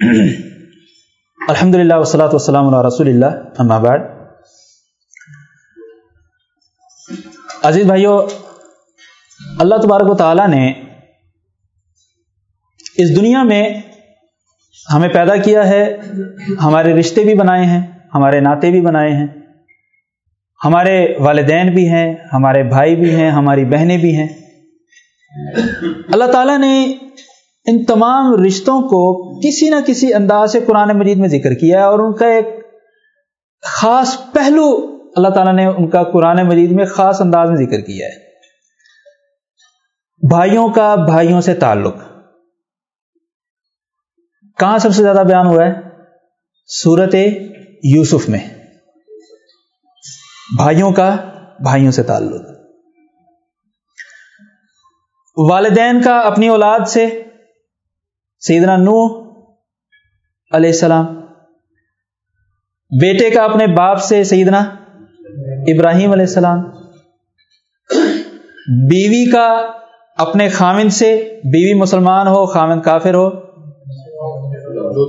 الحمد للہ وسلاۃ وسلم علیہ رسول اللہ بعد عزیز بھائیو اللہ تبارک و تعالیٰ نے اس دنیا میں ہمیں پیدا کیا ہے، ہمارے رشتے بھی بنائے ہیں، ہمارے ناطے بھی بنائے ہیں، ہمارے والدین بھی ہیں، ہمارے بھائی بھی ہیں، ہماری بہنیں بھی ہیں۔ اللہ تعالیٰ نے ان تمام رشتوں کو کسی نہ کسی انداز سے قرآن مجید میں ذکر کیا ہے اور ان کا ایک خاص پہلو اللہ تعالیٰ نے ان کا قرآن مجید میں خاص انداز میں ذکر کیا ہے۔ بھائیوں کا بھائیوں سے تعلق۔ کہاں سب سے زیادہ بیان ہوا ہے؟ سورت یوسف میں۔ بھائیوں کا بھائیوں سے تعلق۔ والدین کا اپنی اولاد سے سیدنا نو علیہ السلام۔ بیٹے کا اپنے باپ سے سیدنا ابراہیم علیہ السلام۔ بیوی کا اپنے خامن سے بیوی مسلمان ہو خامن کافر ہو۔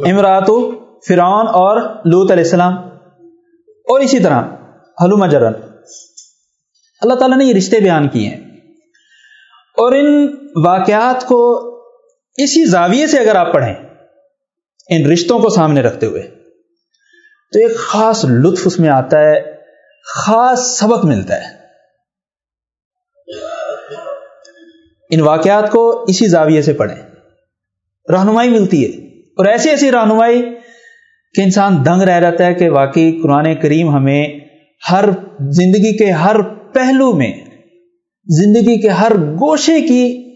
امراتو فرعون اور لوت علیہ السلام۔ اور اسی طرح حلوم جرن اللہ تعالیٰ نے یہ رشتے بیان کیے۔ ہیں اور ان واقعات کو اسی زاویے سے اگر آپ پڑھیں ان رشتوں کو سامنے رکھتے ہوئے، تو ایک خاص لطف اس میں آتا ہے، خاص سبق ملتا ہے۔ ان واقعات کو اسی زاویے سے پڑھیں۔ رہنمائی ملتی ہے۔ اور ایسی ایسی رہنمائی کہ انسان دنگ رہ جاتا ہے کہ واقعی قرآن کریم ہمیں ہر زندگی کے ہر پہلو میں، زندگی کے ہر گوشے کی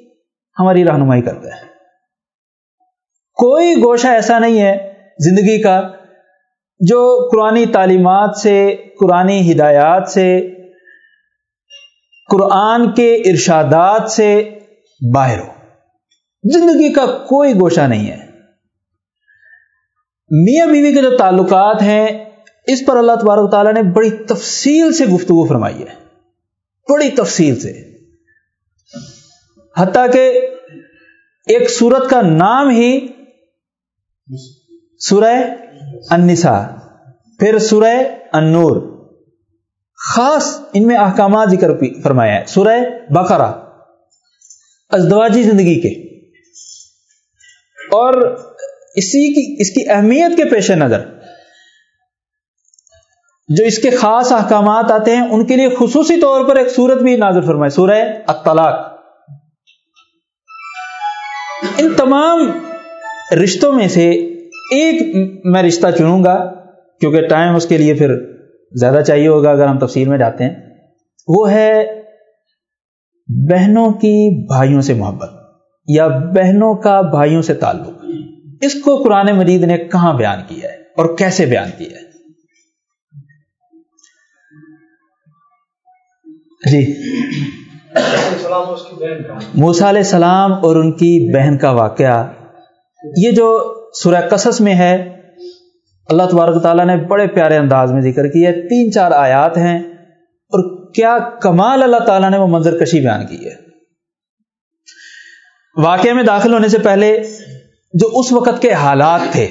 ہماری رہنمائی کرتا ہے۔ کوئی گوشہ ایسا نہیں ہے زندگی کا جو قرآن تعلیمات سے قرآن ہدایات سے، قرآن کے ارشادات سے باہر ہو۔ زندگی کا کوئی گوشہ نہیں ہے۔ میاں بیوی کے جو تعلقات ہیں، اس پر اللہ تبارک تعالیٰ نے بڑی تفصیل سے گفتگو فرمائی ہے۔ بڑی تفصیل سے۔ حتیٰ کہ ایک سورت کا نام ہی سورہ النساء۔ پھر سورہ النور۔ خاص ان میں احکامات ذکر فرمایا ہے۔ سورہ بقرہ۔ ازدواجی زندگی کے۔ اور اسی کی اس کی اہمیت کے پیش نظر۔ جو اس کے خاص احکامات آتے ہیں، ان کے لیے خصوصی طور پر ایک سورت بھی نازر فرمائے سورہ الطلاق۔ ان تمام رشتوں میں سے ایک میں رشتہ چنوں گا، کیونکہ ٹائم اس کے لیے پھر زیادہ چاہیے ہوگا اگر ہم تفصیل میں جاتے ہیں۔ وہ ہے بہنوں کی بھائیوں سے محبت، یا بہنوں کا بھائیوں سے تعلق۔ اس کو قرآن مجید نے کہاں بیان کیا ہے اور کیسے بیان کیا ہے؟ جی۔ موسا علیہ السلام اور ان کی بہن کا واقعہ۔ یہ جو سورہ قصص میں ہے، اللہ تبارک تعالیٰ نے بڑے پیارے انداز میں ذکر کیا ہے۔ تین چار آیات ہیں اور کیا کمال اللہ تعالیٰ نے وہ منظر کشی بیان کی ہے۔ واقعے میں داخل ہونے سے پہلے جو اس وقت کے حالات تھے،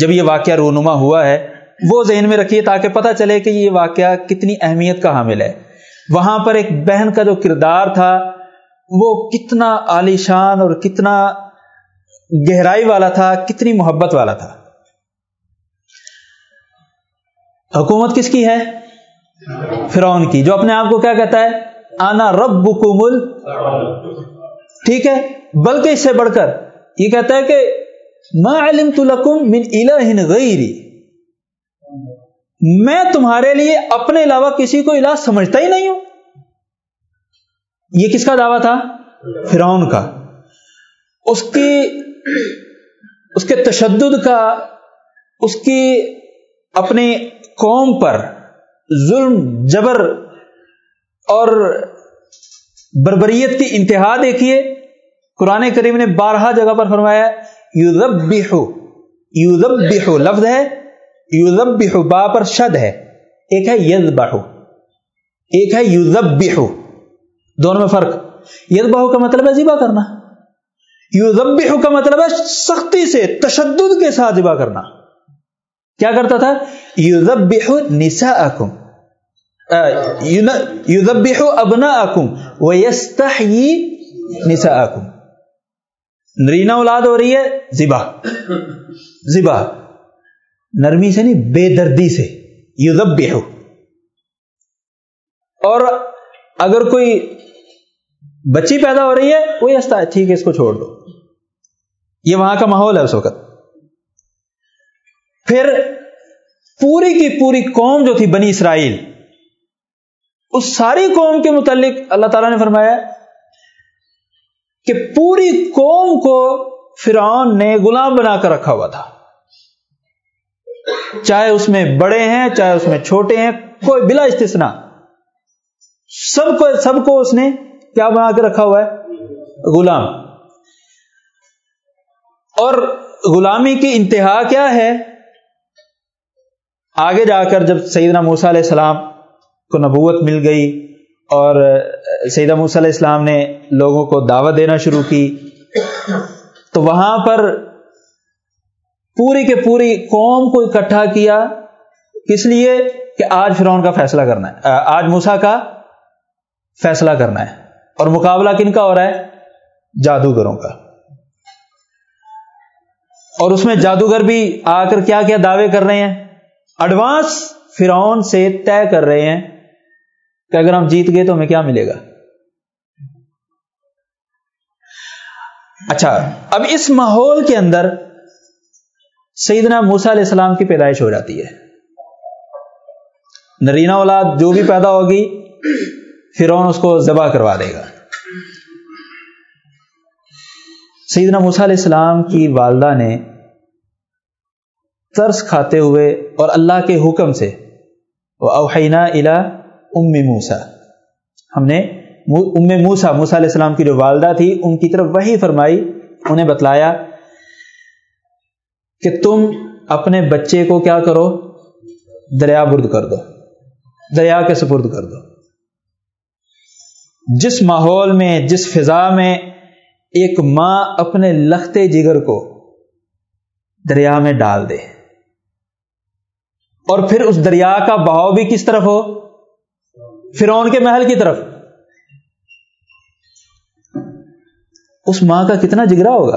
جب یہ واقعہ رونما ہوا ہے، وہ ذہن میں رکھیے تاکہ پتہ چلے کہ یہ واقعہ کتنی اہمیت کا حامل ہے۔ وہاں پر ایک بہن کا جو کردار تھا، وہ کتنا عالیشان اور کتنا گہرائی والا تھا، کتنی محبت والا تھا۔ حکومت کس کی ہے؟ فرعون کی، جو اپنے آپ کو کیا کہتا ہے؟ آنا رب مل ٹھیک ہے، بلکہ اس سے بڑھ کر یہ کہتا ہے کہ ما علم تلکم من الہ غیری۔ میں تمہارے لیے اپنے علاوہ کسی کو الہ سمجھتا ہی نہیں ہوں۔ یہ کس کا دعویٰ تھا؟ فرعون کا۔ اس کی اس کے تشدد کا، اس کی اپنی قوم پر ظلم، جبر اور بربریت کی انتہا دیکھیے۔ قرآن کریم نے بارہا جگہ پر فرمایا یوزب یوزب لفظ ہے یوزب با پر شد ہے۔ ایک ہے یز باہو ایک ہے یوزب دونوں میں فرق۔ یز باہو کا مطلب ہے ذبح کرنا۔ یو کا مطلب ہے سختی سے، تشدد کے ساتھ ذبح کرنا۔ کیا کرتا تھا؟ یو نسا اکم یو ابنا اکم ویست نسا اکم نرینا اولاد ہو رہی ہے زبا زبا نرمی سے نہیں، بے دردی سے۔ یو اور اگر کوئی بچی پیدا ہو رہی ہے وہی ہنستا ہے، ٹھیک ہے، اس کو چھوڑ دو۔ یہ وہاں کا ماحول ہے اس وقت۔ پھر پوری کی پوری قوم جو تھی بنی اسرائیل، اس ساری قوم کے متعلق اللہ تعالی نے فرمایا کہ پوری قوم کو فرعون نے غلام بنا کر رکھا ہوا تھا۔ چاہے اس میں بڑے ہیں، چاہے اس میں چھوٹے ہیں، کوئی بلا استثنا سب کو سب کو اس نے کیا بنا کے رکھا ہوا ہے؟ غلام۔ اور غلامی کی انتہا کیا ہے؟ آگے جا کر جب سیدنا موسا علیہ السلام کو نبوت مل گئی اور سیدہ موسیٰ علیہ السلام نے لوگوں کو دعوت دینا شروع کی، تو وہاں پر پوری کے پوری قوم کو اکٹھا کیا۔ کس لیے؟ کہ آج فرعون کا فیصلہ کرنا ہے، آج موسا کا فیصلہ کرنا ہے۔ اور مقابلہ کن کا ہو رہا ہے؟ جادوگروں کا۔ اور اس میں جادوگر بھی آ کر کیا کیا دعوے کر رہے ہیں؟ ایڈوانس فرعون سے طے کر رہے ہیں کہ اگر ہم جیت گئے تو ہمیں کیا ملے گا۔ اچھا اب اس ماحول کے اندر سیدنا موسا علیہ السلام کی پیدائش ہو جاتی ہے۔ نرینا اولاد جو بھی پیدا ہوگی فرون اس کو ذبح کروا دے گا۔ سیدنا موسا علیہ السلام کی والدہ نے ترس کھاتے ہوئے اور اللہ کے حکم سے اوحینا الا ام موسا ہم نے ام موسا موسا علیہ السلام کی جو والدہ تھی، ان کی طرف وہی فرمائی، انہیں بتلایا کہ تم اپنے بچے کو کیا کرو؟ دریا برد کر دو۔ دریا کے سپرد کر دو۔ جس ماحول میں، جس فضا میں ایک ماں اپنے لختے جگر کو دریا میں ڈال دے۔ اور پھر اس دریا کا بہاؤ بھی کس طرف ہو؟ فرون کے محل کی طرف۔ اس ماں کا کتنا جگرا ہوگا؟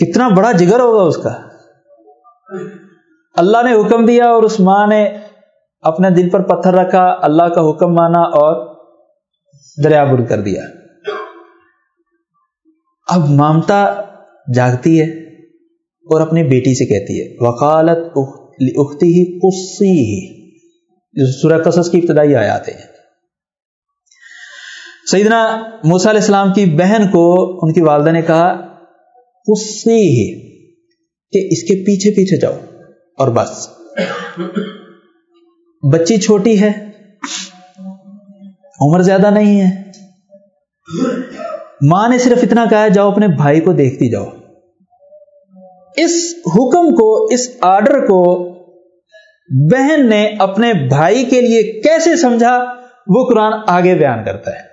کتنا بڑا جگر ہوگا اس کا۔ اللہ نے حکم دیا اور اس ماں نے اپنے دل پر پتھر رکھا، اللہ کا حکم مانا اور دریا بر کر دیا۔ اب مامتا جاگتی ہے اور اپنی بیٹی سے کہتی ہے وکالت اختی ہی کسی ہی سورہ قصص کی ابتدائی آیات ہیں۔ سیدنا موسیٰ علیہ السلام کی بہن کو ان کی والدہ نے کہا اسی ہی کہ اس کے پیچھے پیچھے جاؤ اور بس۔ بچی چھوٹی ہے، عمر زیادہ نہیں ہے۔ ماں نے صرف اتنا کہا، جاؤ اپنے بھائی کو دیکھتی جاؤ۔ اس حکم کو، اس آرڈر کو بہن نے اپنے بھائی کے لیے کیسے سمجھا؟ وہ قرآن آگے بیان کرتا ہے۔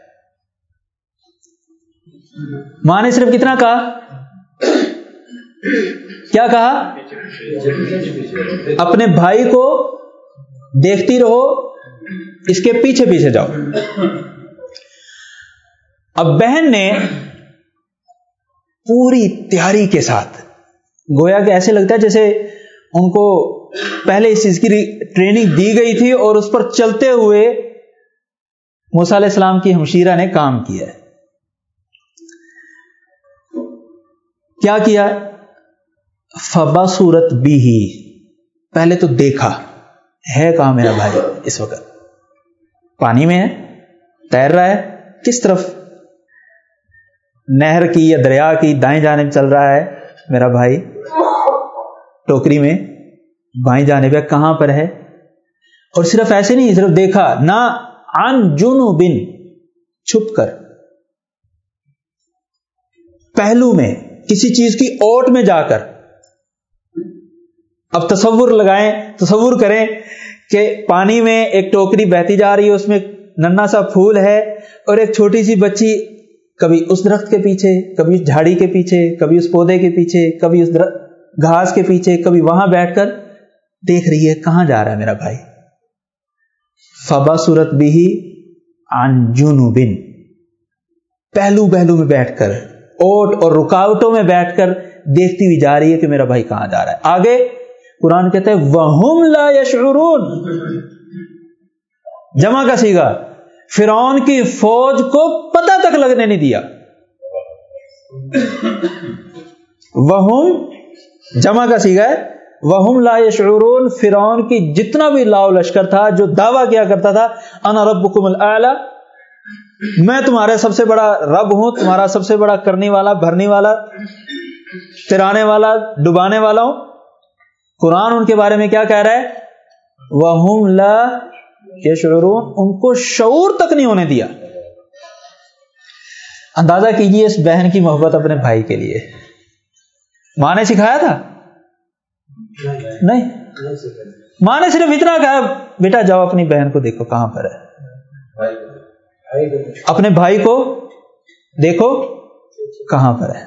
ماں نے صرف کتنا کہا؟ کیا کہا؟ اپنے بھائی کو دیکھتی رہو، اس کے پیچھے پیچھے جاؤ۔ اب بہن نے پوری تیاری کے ساتھ، گویا کہ ایسے لگتا ہے جیسے ان کو پہلے اس چیز کی ٹریننگ دی گئی تھی اور اس پر چلتے ہوئے موسا علیہ السلام کی ہمشیرہ نے کام کیا کیا کیا؟ فبا صورت بھی ہی پہلے تو دیکھا۔ ہے کہاں میرا بھائی اس وقت؟ پانی میں ہے، تیر رہا ہے، کس طرف؟ نہر کی یا دریا کی دائیں جانب چل رہا ہے میرا بھائی۔ ٹوکری میں بائیں جانے پہ کہاں پر ہے؟ اور صرف ایسے نہیں، صرف دیکھا۔ نہ ان جنو بن چھپ کر۔ پہلو میں، کسی چیز کی اوٹ میں جا کر۔ اب تصور لگائیں، تصور کریں کہ پانی میں ایک ٹوکری بہتی جا رہی ہے، اس میں ننا سا پھول ہے اور ایک چھوٹی سی بچی کبھی اس درخت کے پیچھے، کبھی اس جھاڑی کے پیچھے، کبھی اس پودے کے پیچھے، کبھی اس درخت گھاس کے پیچھے، کبھی وہاں بیٹھ کر دیکھ رہی ہے، کہاں جا رہا ہے میرا بھائی؟ فبا صورت بھی بن پہلو پہلو میں بیٹھ کر، اوٹ اور رکاوٹوں میں بیٹھ کر دیکھتی ہوئی جا رہی ہے کہ میرا بھائی کہاں جا رہا ہے۔ آگے قرآن کہتے ہیں وہ لا یشعرون جمع کا سیگا۔ فرعون کی فوج کو پتہ تک لگنے نہیں دیا۔ وہ جمع کا سیگا ہے۔ وہ لا یشعرون فرعون کی جتنا بھی لاؤ لشکر تھا، جو دعویٰ کیا کرتا تھا، انا ربکم الاعلی میں تمہارے سب سے بڑا رب ہوں، تمہارا سب سے بڑا کرنے والا بھرنے والا ترانے والا، ڈبانے والا ہوں۔ قرآن ان کے بارے میں کیا کہہ رہا ہے؟ وہ لا شعرون ان کو شعور تک نہیں ہونے دیا۔ اندازہ کیجیے اس بہن کی محبت اپنے بھائی کے لیے۔ ماں نے سکھایا تھا؟ نہیں۔ ماں نے صرف اتنا کہا، بیٹا جاؤ اپنی بہن کو دیکھو کہاں پر ہے۔ اپنے بھائی کو دیکھو کہاں پر ہے۔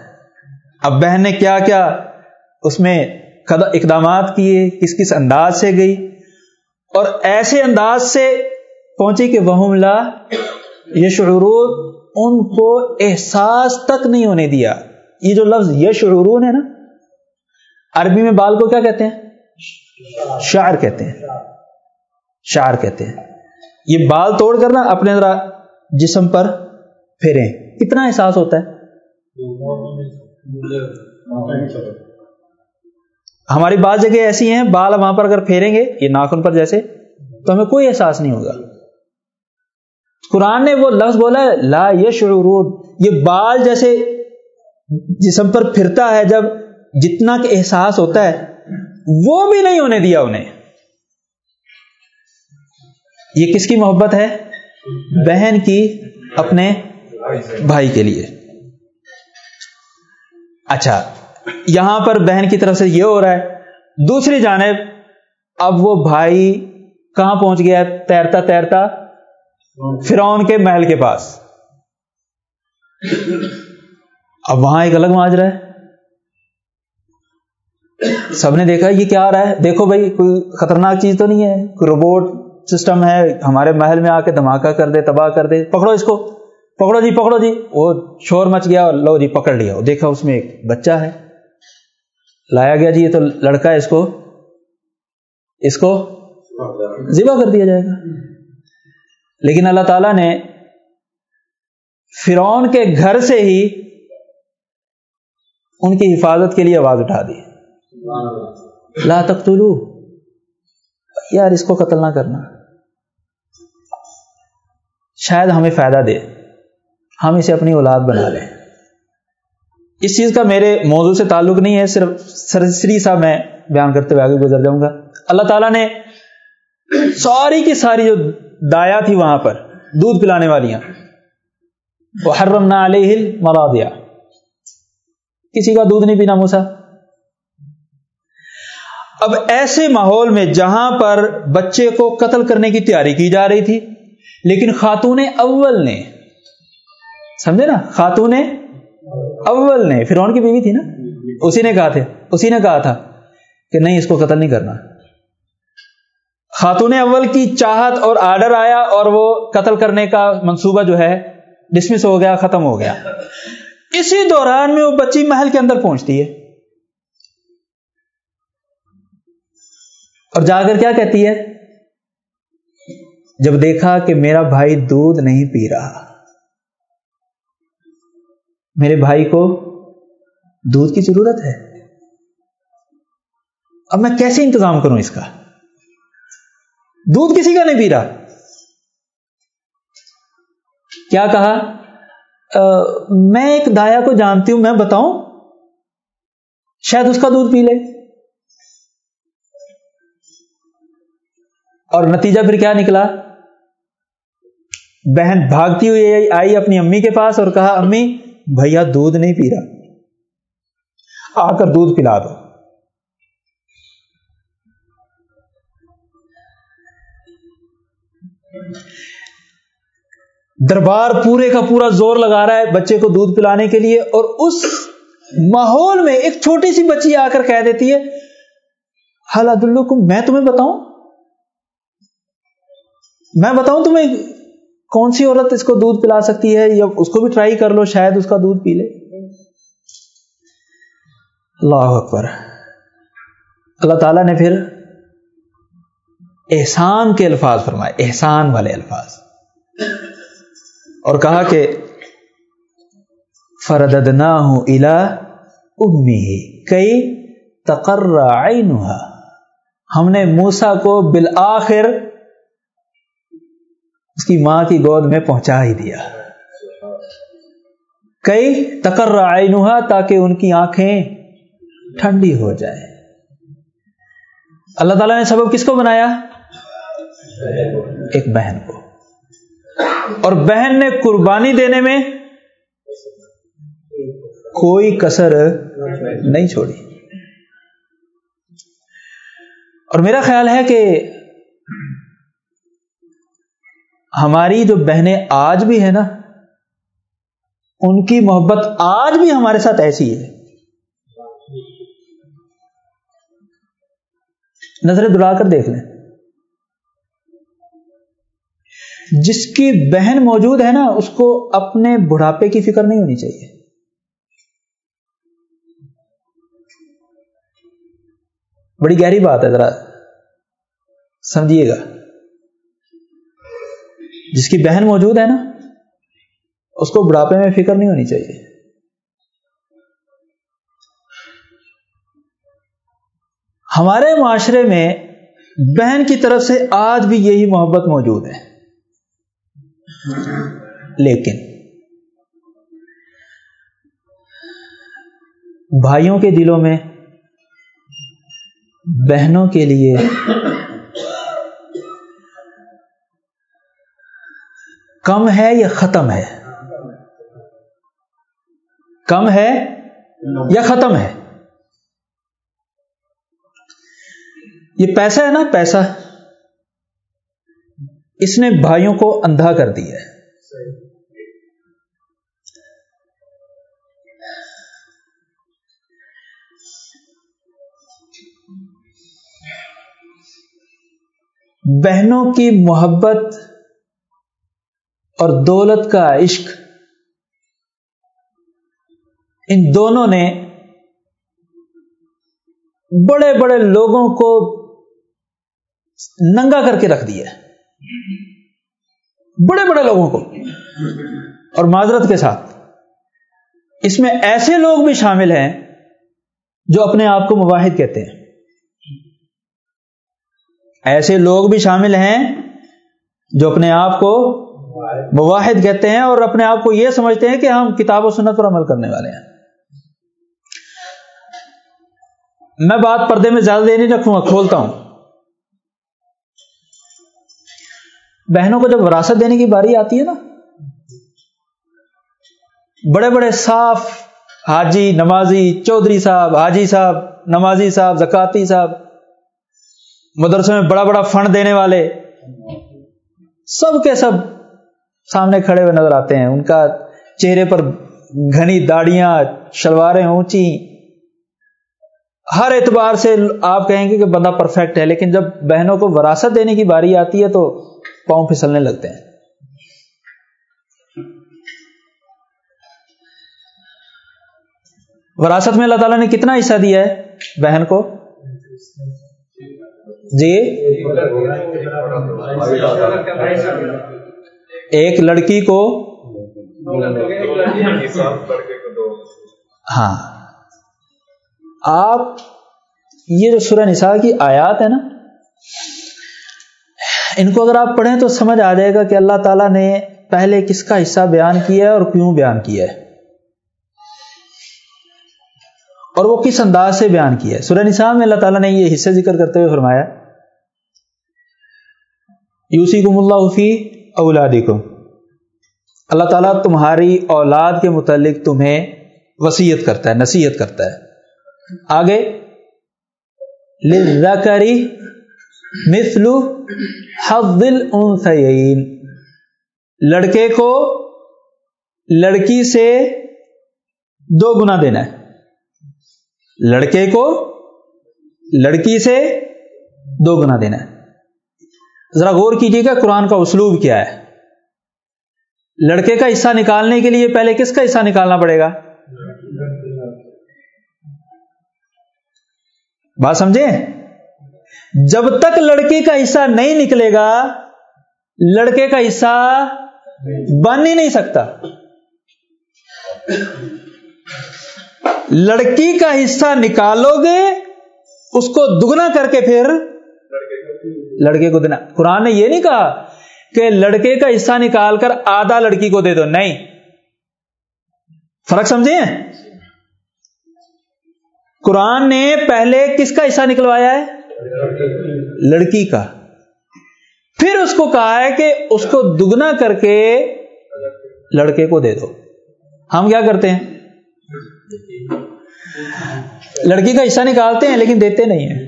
اب بہن نے کیا کیا؟ اس میں اقدامات کیے، کس کس انداز سے گئی؟ اور ایسے انداز سے پہنچی کہ وہ لا یہ شعرون ان کو احساس تک نہیں ہونے دیا۔ یہ جو لفظ یہ شعرون ہے نا، عربی میں بال کو کیا کہتے ہیں؟ شعر کہتے ہیں۔ شعر کہتے ہیں۔ یہ بال توڑ کر نا اپنے ذرا جسم پر پھیریں۔ کتنا احساس ہوتا ہے۔ ہماری بعض جگہ ایسی ہیں، بال وہاں پر اگر پھیریں گے، یہ ناخن پر جیسے، تو ہمیں کوئی احساس نہیں ہوگا۔ قرآن نے وہ لفظ بولا ہے، لا یہ یہ بال جیسے جسم پر پھرتا ہے، جب جتنا کہ احساس ہوتا ہے، وہ بھی نہیں ہونے دیا انہیں۔ یہ کس کی محبت ہے؟ بہن کی اپنے بھائی کے لیے۔ اچھا یہاں پر بہن کی طرف سے یہ ہو رہا ہے۔ دوسری جانب، اب وہ بھائی کہاں پہنچ گیا؟ تیرتا تیرتا فرون کے محل کے پاس۔ اب وہاں ایک الگ ماجرا ہے۔ سب نے دیکھا یہ کیا آ رہا ہے؟ دیکھو بھائی، کوئی خطرناک چیز تو نہیں ہے۔ کوئی روبوٹ سسٹم ہے، ہمارے محل میں آ کے دھماکہ کر دے، تباہ کر دے۔ پکڑو اس کو۔ پکڑو جی پکڑو جی۔ وہ شور مچ گیا اور لو جی پکڑ لیا۔ دیکھا اس میں ایک بچہ ہے۔ لایا گیا جی یہ تو لڑکا ہے، اس کو اس کو ذبح کر دیا جائے گا۔ لیکن اللہ تعالی نے فرون کے گھر سے ہی ان کی حفاظت کے لیے آواز اٹھا دی۔ لا تقتلو۔ یار، اس کو قتل نہ کرنا۔ شاید ہمیں فائدہ دے۔ ہم اسے اپنی اولاد بنا لیں۔ اس چیز کا میرے موضوع سے تعلق نہیں ہے، صرف سرسری سا میں بیان کرتے ہوئے آگے گزر جاؤں گا۔ اللہ تعالیٰ نے ساری کی ساری جو دایا تھی وہاں پر، دودھ پلانے والیاں وہ حرم نہ علیہ مرا دیا کسی کا دودھ نہیں پینا موسا اب ایسے ماحول میں جہاں پر بچے کو قتل کرنے کی تیاری کی جا رہی تھی، لیکن خاتون اول نے، سمجھے نا، خاتون اول نے فرعون کی بیوی تھی نا؟ اسی نے کہا تھے اسی نے کہا تھا کہ نہیں اس کو قتل نہیں کرنا۔ خاتون اول کی چاہت اور آرڈر آیا اور وہ قتل کرنے کا منصوبہ جو ہے ڈسمس ہو گیا ختم ہو گیا۔ اسی دوران میں وہ بچی محل کے اندر پہنچتی ہے۔ اور جا کر کیا کہتی ہے؟ جب دیکھا کہ میرا بھائی دودھ نہیں پی رہا۔ میرے بھائی کو دودھ کی ضرورت ہے؟ اب میں کیسے انتظام کروں اس کا؟ دودھ کسی کا نہیں پی رہا۔ کیا کہا؟ میں ایک دایا کو جانتی ہوں، میں بتاؤں۔ شاید اس کا دودھ پی لے۔ اور نتیجہ پھر کیا نکلا؟ بہن بھاگتی ہوئی آئی اپنی امی کے پاس اور کہا، امی بھیا دودھ نہیں پی رہا۔ آ کر دودھ پلا دو۔ دربار پورے کا پورا زور لگا رہا ہے بچے کو دودھ پلانے کے لیے اور اس ماحول میں ایک چھوٹی سی بچی آ کر کہہ دیتی ہے حال کو میں تمہیں بتاؤں؟ میں بتاؤں تمہیں کون سی عورت اس کو دودھ پلا سکتی ہے یا اس کو بھی ٹرائی کر لو، شاید اس کا دودھ پی لے؟ اللہ اکبر۔ اللہ تعالیٰ نے پھر احسان کے الفاظ فرمائے، احسان والے الفاظ۔ اور کہا کہ فرددنا ہوں الا امی کئی تقرر ہم نے موسا کو بالآخر اس کی ماں کی گود میں پہنچا ہی دیا۔ کئی تقرر آئینوہا تاکہ ان کی آنکھیں ٹھنڈی ہو جائے اللہ تعالیٰ نے سبب کس کو بنایا؟ ایک بہن کو۔ اور بہن نے قربانی دینے میں کوئی کسر نہیں چھوڑی۔ اور میرا خیال ہے کہ ہماری جو بہنیں آج بھی ہیں نا، ان کی محبت آج بھی ہمارے ساتھ ایسی ہے۔ نظریں دلا کر دیکھ لیں۔ جس کی بہن موجود ہے نا، اس کو اپنے بڑھاپے کی فکر نہیں ہونی چاہیے۔ بڑی گہری بات ہے، ذرا سمجھیے گا۔ جس کی بہن موجود ہے نا، اس کو بڑھاپے میں فکر نہیں ہونی چاہیے۔ ہمارے معاشرے میں بہن کی طرف سے آج بھی یہی محبت موجود ہے۔ لیکن بھائیوں کے دلوں میں بہنوں کے لیے کم ہے یا ختم ہے؟ کم ہے یا ختم ہے؟ یہ پیسہ ہے نا، پیسہ۔ اس نے بھائیوں کو اندھا کر دیا ہے۔ بہنوں کی محبت اور دولت کا عشق۔ ان دونوں نے بڑے بڑے لوگوں کو ننگا کر کے رکھ دیا۔ بڑے بڑے لوگوں کو۔ اور معذرت کے ساتھ۔ اس میں ایسے لوگ بھی شامل ہیں جو اپنے آپ کو مواحد کہتے ہیں۔ ایسے لوگ بھی شامل ہیں جو اپنے آپ کو مواحد کہتے ہیں اور اپنے آپ کو یہ سمجھتے ہیں کہ ہم کتاب و سنت پر عمل کرنے والے ہیں۔ میں بات پردے میں زیادہ دیر نہیں رکھوں گا، کھولتا ہوں۔ بہنوں کو جب وراثت دینے کی باری آتی ہے نا، بڑے بڑے صاف، حاجی، نمازی، چودھری صاحب، حاجی صاحب، نمازی صاحب، زکاتی صاحب، مدرسے میں بڑا بڑا فنڈ دینے والے، سب کے سب سامنے کھڑے ہوئے نظر آتے ہیں۔ ان کا چہرے پر گھنی داڑیاں شلواریں اونچی۔ ہر اعتبار سے آپ کہیں گے کہ بندہ پرفیکٹ ہے، لیکن جب بہنوں کو وراثت دینے کی باری آتی ہے تو پاؤں پھسلنے لگتے ہیں۔ وراثت میں اللہ تعالیٰ نے کتنا حصہ دیا ہے بہن کو؟ جی؟ ایک لڑکی کو ہاں۔ آپ، یہ جو سورہ نساء کی آیات ہے نا، ان کو اگر آپ پڑھیں تو سمجھ آ جائے گا کہ اللہ تعالیٰ نے پہلے کس کا حصہ بیان کیا ہے اور کیوں بیان کیا ہے۔ اور وہ کس انداز سے بیان کیا ہے۔ سورہ نساء میں اللہ تعالیٰ نے یہ حصے ذکر کرتے ہوئے فرمایا یوسی کم اللہ فی اولادی اللہ تعالیٰ تمہاری اولاد کے متعلق تمہیں وسیعت کرتا ہے، نصیحت کرتا ہے۔ آگے مثلو حظ الانثیین۔ لڑکے کو لڑکی سے دو گنا دینا ہے۔ لڑکے کو لڑکی سے دو گنا دینا ہے۔ ذرا غور کیجیے گا قرآن کا اسلوب کیا ہے۔ لڑکے کا حصہ نکالنے کے لیے پہلے کس کا حصہ نکالنا پڑے گا؟ بات سمجھے؟ جب تک لڑکی کا حصہ نہیں نکلے گا، لڑکے کا حصہ بن ہی نہیں سکتا۔ لڑکی کا حصہ نکالو گے، اس کو دگنا کر کے پھر لڑکے کو دینا۔ قرآن نے یہ نہیں کہا کہ لڑکے کا حصہ نکال کر آدھا لڑکی کو دے دو، نہیں۔ فرق سمجھے قرآن نے پہلے کس کا حصہ نکلوایا ہے؟ لڑکی کا۔ پھر اس کو کہا ہے کہ اس کو دگنا کر کے لڑکے کو دے دو۔ ہم کیا کرتے ہیں؟ لڑکی کا حصہ نکالتے ہیں لیکن دیتے نہیں ہیں۔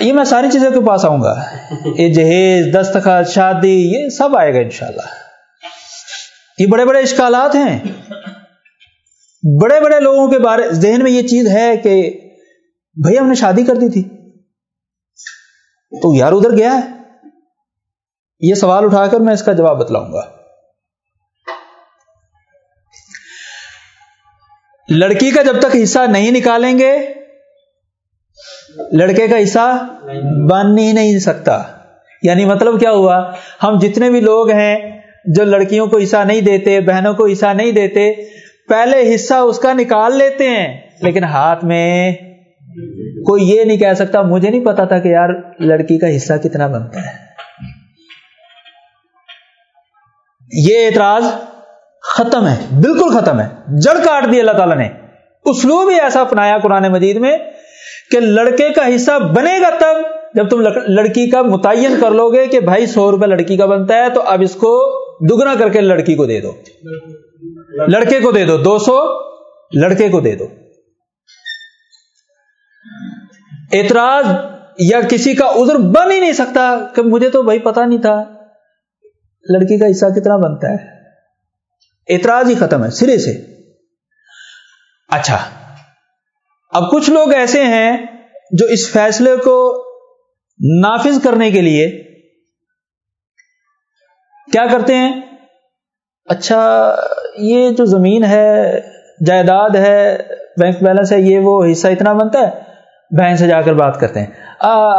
یہ میں ساری چیزوں کے پاس آؤں گا۔ یہ جہیز، دستخط، شادی، یہ سب آئے گا انشاءاللہ۔ یہ بڑے بڑے اشکالات ہیں۔ بڑے بڑے لوگوں کے بارے ذہن میں یہ چیز ہے کہ بھائی ہم نے شادی کر دی تھی۔ تو یار ادھر گیا ہے۔ یہ سوال اٹھا کر میں اس کا جواب بتلاؤں گا۔ لڑکی کا جب تک حصہ نہیں نکالیں گے، لڑکے کا حصہ بن ہی نہیں سکتا۔ یعنی مطلب کیا ہوا؟ ہم جتنے بھی لوگ ہیں جو لڑکیوں کو حصہ نہیں دیتے، بہنوں کو حصہ نہیں دیتے، پہلے حصہ اس کا نکال لیتے ہیں، لیکن ہاتھ میں کوئی یہ نہیں کہہ سکتا، مجھے نہیں پتا تھا کہ یار لڑکی کا حصہ کتنا بنتا ہے۔ یہ اعتراض ختم ہے، بالکل ختم ہے۔ جڑ کاٹ دی اللہ تعالیٰ نے۔ اسلوب ہی ایسا اپنایا قرآن مجید میں کہ لڑکے کا حصہ بنے گا تب جب تم لڑکی کا متعین کر لو گے کہ بھائی سو روپے لڑکی کا بنتا ہے، تو اب اس کو دگنا کر کے لڑکی کو دے دو۔ لڑکے کو دے دو دو سو لڑکے کو دے دو۔ اعتراض یا کسی کا عذر بن ہی نہیں سکتا کہ مجھے تو بھائی پتا نہیں تھا لڑکی کا حصہ کتنا بنتا ہے۔ اعتراض ہی ختم ہے، سرے سے۔ اچھا اب کچھ لوگ ایسے ہیں جو اس فیصلے کو نافذ کرنے کے لیے کیا کرتے ہیں؟ اچھا یہ جو زمین ہے، جائیداد ہے، بینک بیلنس ہے، یہ وہ حصہ اتنا بنتا ہے؟ بہن سے جا کر بات کرتے ہیں۔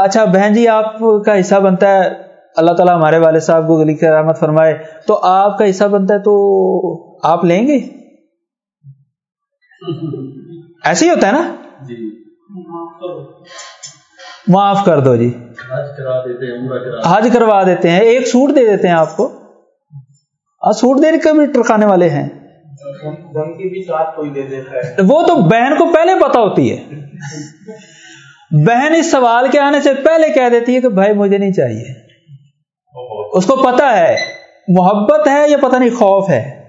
اچھا بہن جی آپ کا حصہ بنتا ہے۔ اللہ تعالیٰ ہمارے والد صاحب کو گلی رحمت فرمائے تو آپ کا حصہ بنتا ہے تو آپ لیں گے؟ ایسے ہی ہوتا ہے نا؟ جی۔ معاف کر دو جی۔ حج کروا دیتے ہیں ایک سوٹ دے دیتے ہیں آپ کو۔ سوٹ دے کے بھی ٹرکانے والے ہیں۔ وہ تو بہن کو پہلے پتا ہوتی ہے۔ بہن اس سوال کے آنے سے پہلے کہہ دیتی ہے کہ بھائی مجھے نہیں چاہیے۔ اس کو پتا ہے محبت ہے یا پتہ نہیں خوف ہے؟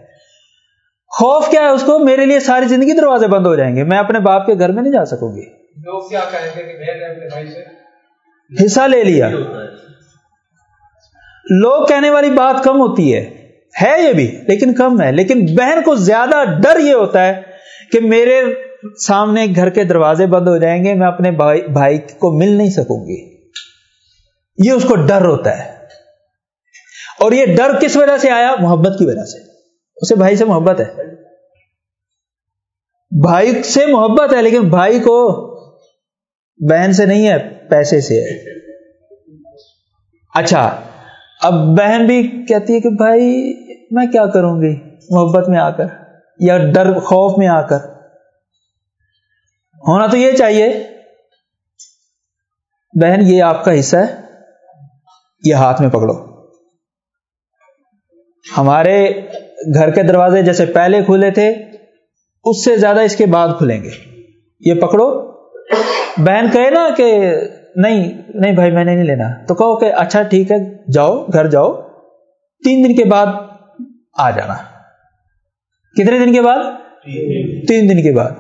خوف کیا ہے؟ اس کو میرے لیے ساری زندگی دروازے بند ہو جائیں گے۔ میں اپنے باپ کے گھر میں نہیں جا سکوں گی۔ لوگ کیا کہیں گے کہ حصہ لے لیا۔ لوگ کہنے والی بات کم ہوتی ہے۔ ہے یہ بھی لیکن کم ہے۔ لیکن بہن کو زیادہ ڈر یہ ہوتا ہے کہ میرے سامنے گھر کے دروازے بند ہو جائیں گے میں اپنے بھائی بھائی کو مل نہیں سکوں گی۔ یہ اس کو ڈر ہوتا ہے۔ اور یہ ڈر کس وجہ سے آیا؟ محبت کی وجہ سے۔ اسے بھائی سے محبت ہے۔ بھائی سے محبت ہے، لیکن بھائی کو بہن سے نہیں ہے، پیسے سے ہے۔ اچھا اب بہن بھی کہتی ہے کہ بھائی، میں کیا کروں گی؟ محبت میں آ کر یا ڈر، خوف میں آ کر۔ ہونا تو یہ چاہیے۔ بہن، یہ آپ کا حصہ ہے، یہ ہاتھ میں پکڑو۔ ہمارے گھر کے دروازے جیسے پہلے کھلے تھے، اس سے زیادہ اس کے بعد کھلیں گے۔ یہ پکڑو۔ بہن کہے نا کہ نہیں نہیں بھائی، میں نے نہیں لینا۔ تو کہو کہ اچھا ٹھیک ہے، جاؤ، گھر جاؤ۔ تین دن کے بعد آ جانا۔ کتنے دن کے بعد؟ تین دن کے بعد۔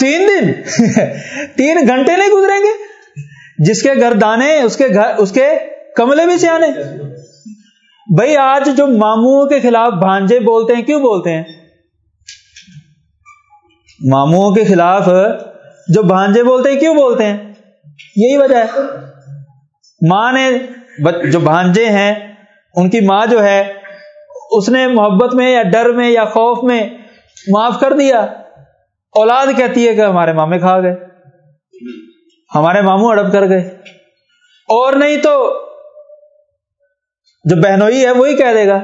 تین دن؟ تین گھنٹے نہیں گزریں گے؟ جس کے گھر دانے اس کے گھر، اس کے کملے بھی سیانے۔ بھائی آج جو ماموں کے خلاف بھانجے بولتے ہیں، کیوں بولتے ہیں؟ ماموں کے خلاف جو بھانجے بولتے ہیں، کیوں بولتے ہیں؟ یہی وجہ ہے۔ ماں نے جو بھانجے ہیں، ان کی ماں جو ہے، اس نے محبت میں یا ڈر میں یا خوف میں معاف کر دیا۔ اولاد کہتی ہے کہ ہمارے مامے کھا گئے۔ ہمارے ماموں اڑپ کر گئے۔ اور نہیں تو جو بہنوئی ہے وہی کہہ دے گا،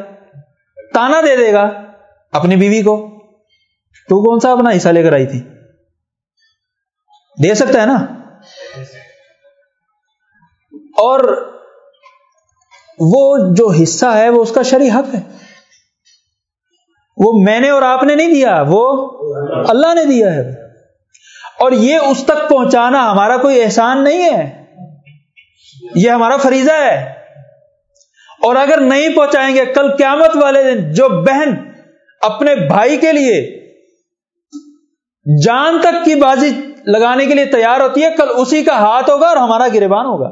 تانا دے دے گا اپنی بیوی کو۔ تو کون سا اپنا حصہ لے کر آئی تھی؟ دے سکتا ہے نا؟ اور وہ جو حصہ ہے، وہ اس کا شری حق ہے۔ وہ میں نے اور آپ نے نہیں دیا، وہ اللہ نے دیا ہے۔ اور یہ اس تک پہنچانا ہمارا کوئی احسان نہیں ہے۔ یہ ہمارا فریضہ ہے۔ اور اگر نہیں پہنچائیں گے، کل قیامت والے دن جو بہن اپنے بھائی کے لیے جان تک کی بازی لگانے کے لیے تیار ہوتی ہے، کل اسی کا ہاتھ ہوگا اور ہمارا گربان ہوگا۔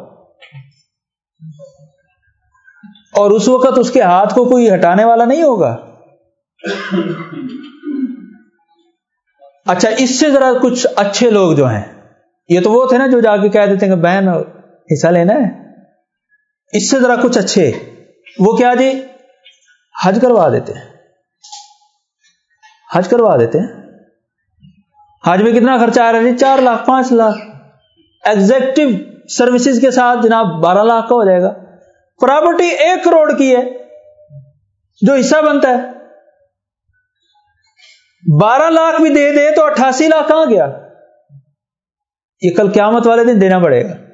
اور اس وقت اس کے ہاتھ کو کوئی ہٹانے والا نہیں ہوگا۔ اچھا اس سے ذرا کچھ اچھے لوگ جو ہیں، یہ تو وہ تھے نا جو جا کے کہہ دیتے ہیں کہ بہن حصہ لینا ہے۔ اس سے ذرا کچھ اچھے۔ وہ کیا جی؟ حج کروا دیتے ہیں۔ حج کروا دیتے ہیں۔ حج میں کتنا خرچہ آ رہا ہے جی؟ چار لاکھ، پانچ لاکھ۔ ایگزیکٹو سروسز کے ساتھ جناب بارہ لاکھ کا ہو جائے گا۔ پراپرٹی ایک کروڑ کی ہے۔ جو حصہ بنتا ہے۔ بارہ لاکھ بھی دے دے تو اٹھاسی لاکھ کہاں گیا؟ یہ کل قیامت والے دن دینا پڑے گا۔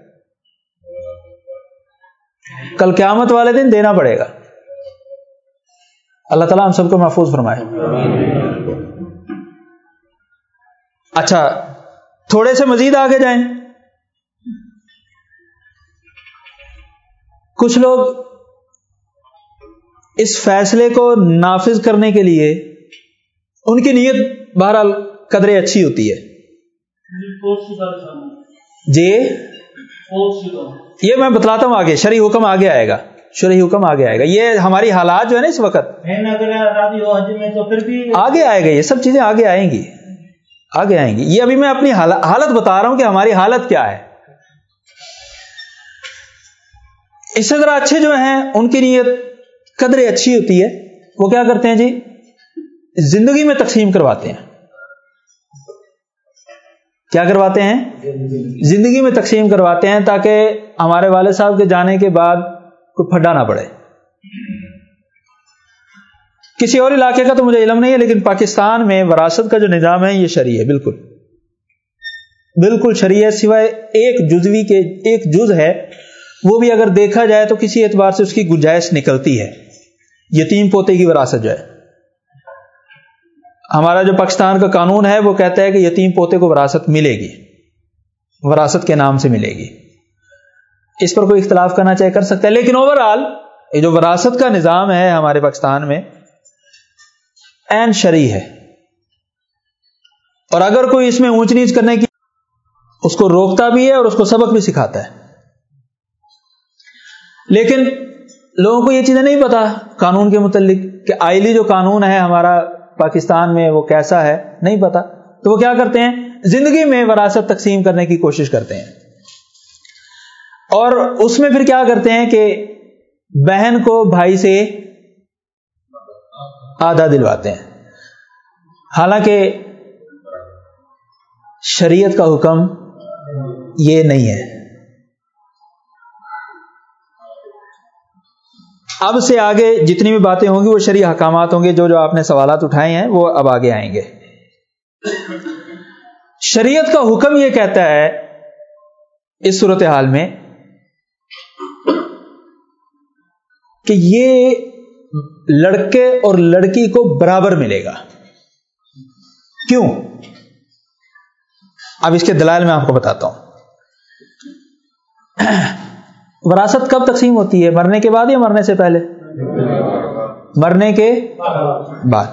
کل قیامت والے دن دینا پڑے گا۔ اللہ تعالیٰ ہم سب کو محفوظ فرمائے۔ اچھا تھوڑے سے مزید آگے جائیں۔ کچھ لوگ اس فیصلے کو نافذ کرنے کے لیے ان کی نیت بہرحال قدرے اچھی ہوتی ہے۔ جی؟ یہ میں بتلاتا ہوں آگے شرح حکم آگے آئے گا۔ شرح حکم آگے آئے گا۔ یہ ہماری حالات جو ہے نا اس وقت آگے آئے گا یہ سب چیزیں آگے آئیں گی۔ آگے آئیں گی۔ یہ ابھی میں اپنی حالت بتا رہا ہوں کہ ہماری حالت کیا ہے۔ اس سے ذرا اچھے جو ہیں ان کی نیت قدرے اچھی ہوتی ہے۔ وہ کیا کرتے ہیں جی؟ زندگی میں تقسیم کرواتے ہیں۔ کیا کرواتے ہیں؟ زندگی میں تقسیم کرواتے ہیں تاکہ ہمارے والد صاحب کے جانے کے بعد کوئی پھڈا نہ پڑے۔ کسی اور علاقے کا تو مجھے علم نہیں ہے، لیکن پاکستان میں وراثت کا جو نظام ہے، یہ شریع ہے، بالکل۔ بالکل شریع ہے، سوائے ایک جزوی کے ایک جز ہے۔ وہ بھی اگر دیکھا جائے تو کسی اعتبار سے اس کی گنجائش نکلتی ہے۔ یتیم پوتے کی وراثت جو ہے۔ ہمارا جو پاکستان کا قانون ہے، وہ کہتا ہے کہ یتیم پوتے کو وراثت ملے گی۔ وراثت کے نام سے ملے گی۔ اس پر کوئی اختلاف کرنا چاہے، کر سکتا ہے۔ لیکن اوور آل یہ جو وراثت کا نظام ہے ہمارے پاکستان میں این شری ہے۔ اور اگر کوئی اس میں اونچ نیچ کرنے کی، اس کو روکتا بھی ہے اور اس کو سبق بھی سکھاتا ہے۔ لیکن لوگوں کو یہ چیزیں نہیں پتا، قانون کے متعلق، کہ آئلی جو قانون ہے ہمارا پاکستان میں وہ کیسا ہے، نہیں پتا۔ تو وہ کیا کرتے ہیں؟ زندگی میں وراثت تقسیم کرنے کی کوشش کرتے ہیں۔ اور اس میں پھر کیا کرتے ہیں کہ بہن کو بھائی سے آدھا دلواتے ہیں۔ حالانکہ شریعت کا حکم یہ نہیں ہے۔ اب سے آگے جتنی بھی باتیں ہوں گی وہ شریع حکامات ہوں گے، جو جو آپ نے سوالات اٹھائے ہیں، وہ اب آگے آئیں گے۔ شریعت کا حکم یہ کہتا ہے اس صورت حال میں کہ یہ لڑکے اور لڑکی کو برابر ملے گا۔ کیوں؟ اب اس کے دلائل میں آپ کو بتاتا ہوں۔ وراثت کب تقسیم ہوتی ہے؟ مرنے کے بعد یا مرنے سے پہلے؟ مرنے کے بعد۔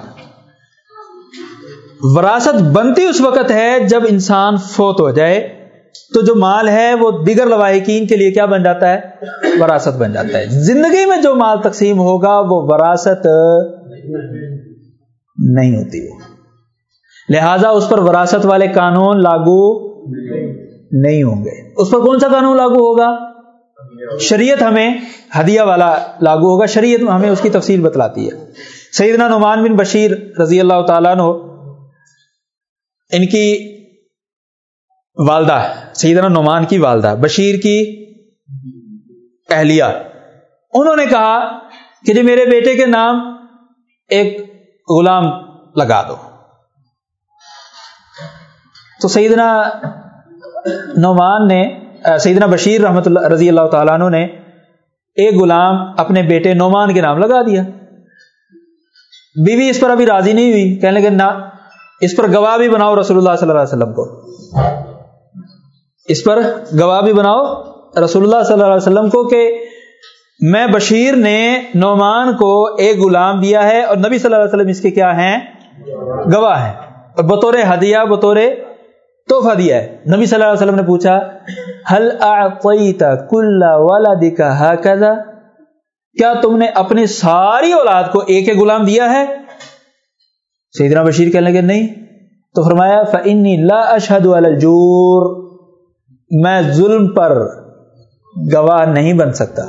وراثت بنتی اس وقت ہے جب انسان فوت ہو جائے۔ تو جو مال ہے وہ دیگر لواحقین کے لیے کیا بن جاتا ہے؟ وراثت بن جاتا ہے۔ زندگی میں جو مال تقسیم ہوگا وہ وراثت نہیں ہوتی۔ وہ لہذا اس پر وراثت والے قانون لاگو نہیں ہوں گے۔ اس پر کون سا قانون لاگو ہوگا؟ شریعت ہمیں ہدیہ والا لاگو ہوگا۔ شریعت ہمیں اس کی تفصیل بتلاتی ہے۔ سیدنا نعمان بن بشیر رضی اللہ تعالیٰ نو ان کی والدہ، سیدنا نعمان کی والدہ، بشیر کی اہلیہ۔ انہوں نے کہا کہ جی میرے بیٹے کے نام ایک غلام لگا دو۔ تو سیدنا نعمان نے سیدنا بشیر رحمت اللہ رضی اللہ تعالیٰ عنہ نے ایک غلام اپنے بیٹے نعمان کے نام لگا دیا۔ بیوی اس پر ابھی راضی نہیں ہوئی، کہنے لگے، نہ، اس پر گواہ بھی بناؤ رسول اللہ صلی اللہ علیہ وسلم کو۔ اس پر گواہ بھی بناؤ رسول اللہ صلی اللہ علیہ وسلم کو کہ میں بشیر نے نعمان کو ایک غلام دیا ہے اور نبی صلی اللہ علیہ وسلم اس کے کیا ہیں؟ گواہ ہے اور بطور ہدیہ، بطور تحفہ دیا ہے۔ نبی صلی اللہ علیہ وسلم نے پوچھا حل اعطیت کل ولدک ہکذا کیا تم نے اپنی ساری اولاد کو ایک ایک غلام دیا ہے؟ سیدنا بشیر کہنے لگے، نہیں. تو فرمایا فانی لا اشهد علی الجور. میں ظلم پر گواہ نہیں بن سکتا۔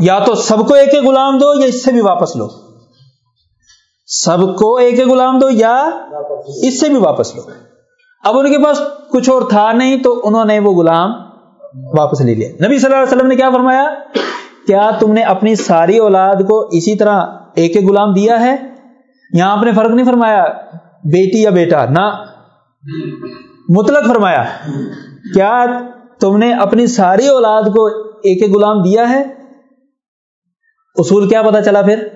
یا تو سب کو ایک ایک غلام دو، یا اس سے بھی واپس لو۔ سب کو ایک ایک غلام دو، یا اس سے بھی واپس لو۔ اب ان کے پاس کچھ اور تھا نہیں تو انہوں نے وہ غلام واپس لے لیا۔ نبی صلی اللہ علیہ وسلم نے کیا فرمایا؟ کیا تم نے اپنی ساری اولاد کو اسی طرح ایک ایک غلام دیا ہے؟ یہاں آپ نے فرق نہیں فرمایا، بیٹی یا بیٹا، نہ۔ مطلق فرمایا، کیا تم نے اپنی ساری اولاد کو ایک ایک غلام دیا ہے؟ اصول کیا پتا چلا پھر؟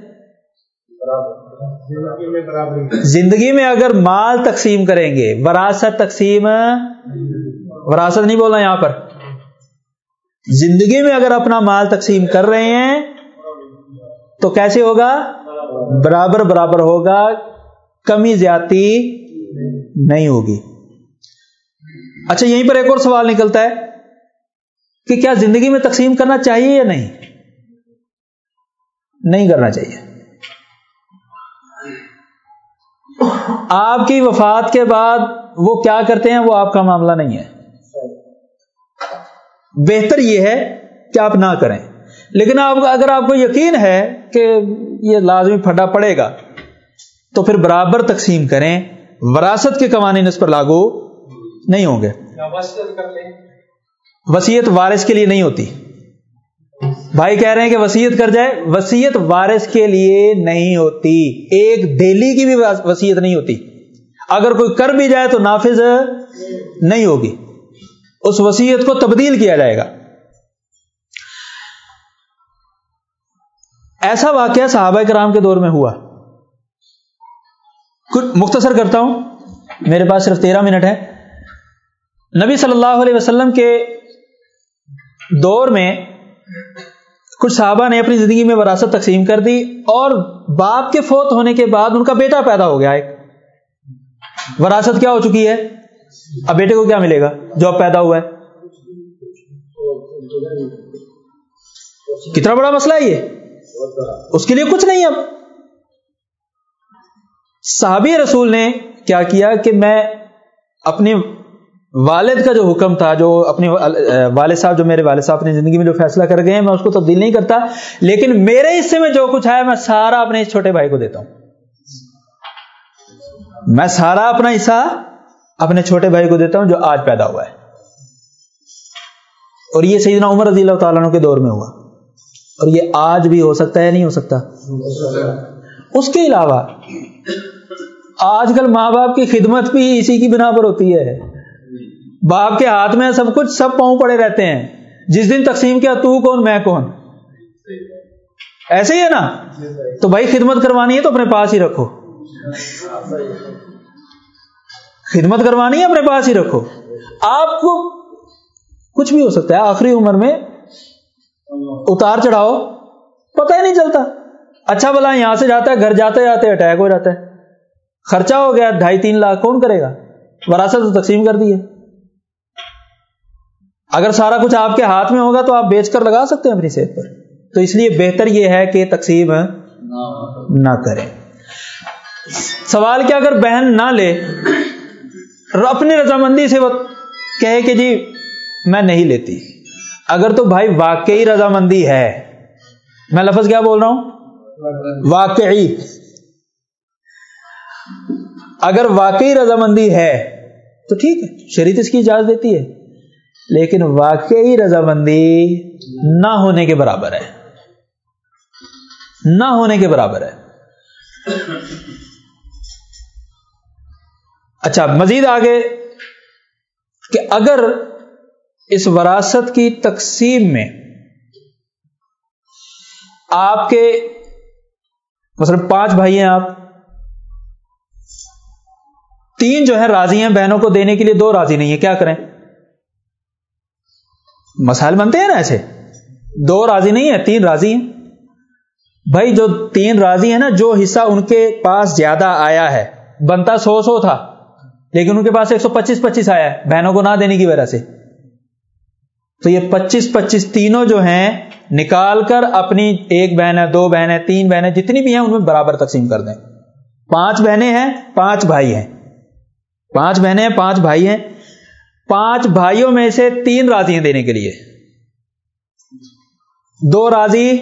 زندگی میں اگر مال تقسیم کریں گے، وراثت تقسیم، وراثت نہیں بولنا یہاں پر۔ زندگی میں اگر اپنا مال تقسیم کر رہے ہیں، تو کیسے ہوگا؟ برابر برابر ہوگا، کمی زیادتی نہیں ہوگی۔ اچھا یہیں پر ایک اور سوال نکلتا ہے کہ کیا زندگی میں تقسیم کرنا چاہیے یا نہیں؟ نہیں کرنا چاہیے۔ آپ کی وفات کے بعد وہ کیا کرتے ہیں؟ وہ آپ کا معاملہ نہیں ہے۔ بہتر یہ ہے کہ آپ نہ کریں۔ لیکن آپ اگر آپ کو یقین ہے کہ یہ لازمی پھڈا پڑے گا تو پھر برابر تقسیم کریں۔ وراثت کے قوانین اس پر لاگو نہیں ہوں گے۔ وسیعت وارث کے لیے نہیں ہوتی۔ بھائی کہہ رہے ہیں کہ وسیعت کر جائے، وسیعت وارث کے لیے نہیں ہوتی۔ ایک دہلی کی بھی وسیعت نہیں ہوتی۔ اگر کوئی کر بھی جائے تو نافذ نہیں ہوگی۔ اس وسیعت کو تبدیل کیا جائے گا۔ ایسا واقعہ صحابہ کرام کے دور میں ہوا۔ کچھ مختصر کرتا ہوں۔ میرے پاس صرف تیرہ منٹ ہے نبی صلی اللہ علیہ وسلم کے دور میں کچھ صحابہ نے اپنی زندگی میں وراثت تقسیم کر دی اور باپ کے فوت ہونے کے بعد ان کا بیٹا پیدا ہو گیا۔ ایک وراثت کیا ہو چکی ہے؟ اب بیٹے کو کیا ملے گا جو اب پیدا ہوا ہے؟ کتنا بڑا مسئلہ ہے یہ؟ اس کے لیے کچھ نہیں اب۔ صحابی رسول نے کیا کیا کہ میں اپنی والد کا جو حکم تھا، جو اپنے والد صاحب، جو میرے والد صاحب اپنی زندگی میں جو فیصلہ کر گئے ہیں، میں اس کو تبدیل نہیں کرتا، لیکن میرے حصے میں جو کچھ ہے، میں سارا اپنے چھوٹے بھائی کو دیتا ہوں۔ میں سارا اپنا حصہ اپنے چھوٹے بھائی کو دیتا ہوں، جو آج پیدا ہوا ہے۔ اور یہ سیدنا عمر رضی اللہ تعالیٰ کے دور میں ہوا۔ اور یہ آج بھی ہو سکتا ہے نہیں ہو سکتا؟ اس کے علاوہ، آج کل ماں باپ کی خدمت بھی اسی کی بنا پر ہوتی ہے۔ باپ کے ہاتھ میں سب کچھ سب پاؤں پڑے رہتے ہیں۔ جس دن تقسیم کیا، تو کون، میں کون؟ ایسے ہی ہے نا؟ تو بھائی خدمت کروانی ہے تو اپنے پاس ہی رکھو۔ خدمت کروانی ہے، اپنے پاس ہی رکھو۔ آپ کو کچھ بھی ہو سکتا ہے، آخری عمر میں اتار چڑھاؤ، پتہ ہی نہیں چلتا۔ اچھا بلا یہاں سے جاتا ہے، گھر جاتے جاتے اٹیک ہو جاتا ہے۔ خرچہ ہو گیا، ڈھائی تین لاکھ، کون کرے گا؟ وراثت تو تقسیم کر دی ہے۔ اگر سارا کچھ آپ کے ہاتھ میں ہوگا تو آپ بیچ کر لگا سکتے ہیں اپنی صحت پر۔ تو اس لیے بہتر یہ ہے کہ تقسیم نہ کریں۔ سوال کیا اگر بہن نہ لے اپنی رضامندی سے وہ کہے کہ جی میں نہیں لیتی۔ اگر تو بھائی واقعی رضامندی ہے۔ میں لفظ کیا بول رہا ہوں؟ واقعی۔ اگر واقعی رضامندی ہے تو ٹھیک ہے، شریعت اس کی اجازت دیتی ہے۔ لیکن واقعی رضامندی نہ ہونے کے برابر ہے۔ نہ ہونے کے برابر ہے۔ اچھا مزید آگے کہ اگر اس وراثت کی تقسیم میں آپ کے مثلا پانچ بھائی ہیں آپ، تین جو ہے راضی ہیں بہنوں کو دینے کے لیے دو راضی نہیں ہے کیا کریں؟ مسائل بنتے ہیں نا ایسے۔ دو راضی نہیں ہے تین راضی ہیں۔ بھائی، جو تین راضی ہیں نا، جو حصہ ان کے پاس زیادہ آیا ہے، بنتا سو سو تھا، لیکن ان کے پاس ایک سو پچیس پچیس آیا ہے، بہنوں کو نہ دینے کی وجہ سے۔ تو یہ پچیس پچیس تینوں جو ہیں، نکال کر اپنی ایک بہن ہے، دو بہن ہے، تین بہن ہے، جتنی بھی ہیں، ان میں برابر تقسیم کر دیں۔ پانچ بہنیں ہیں، پانچ بھائی ہیں۔ پانچ بہنیں ہیں، پانچ بھائی ہیں۔ پانچ بھائیوں میں سے تین راضی ہیں دینے کے لیے۔ دو راضی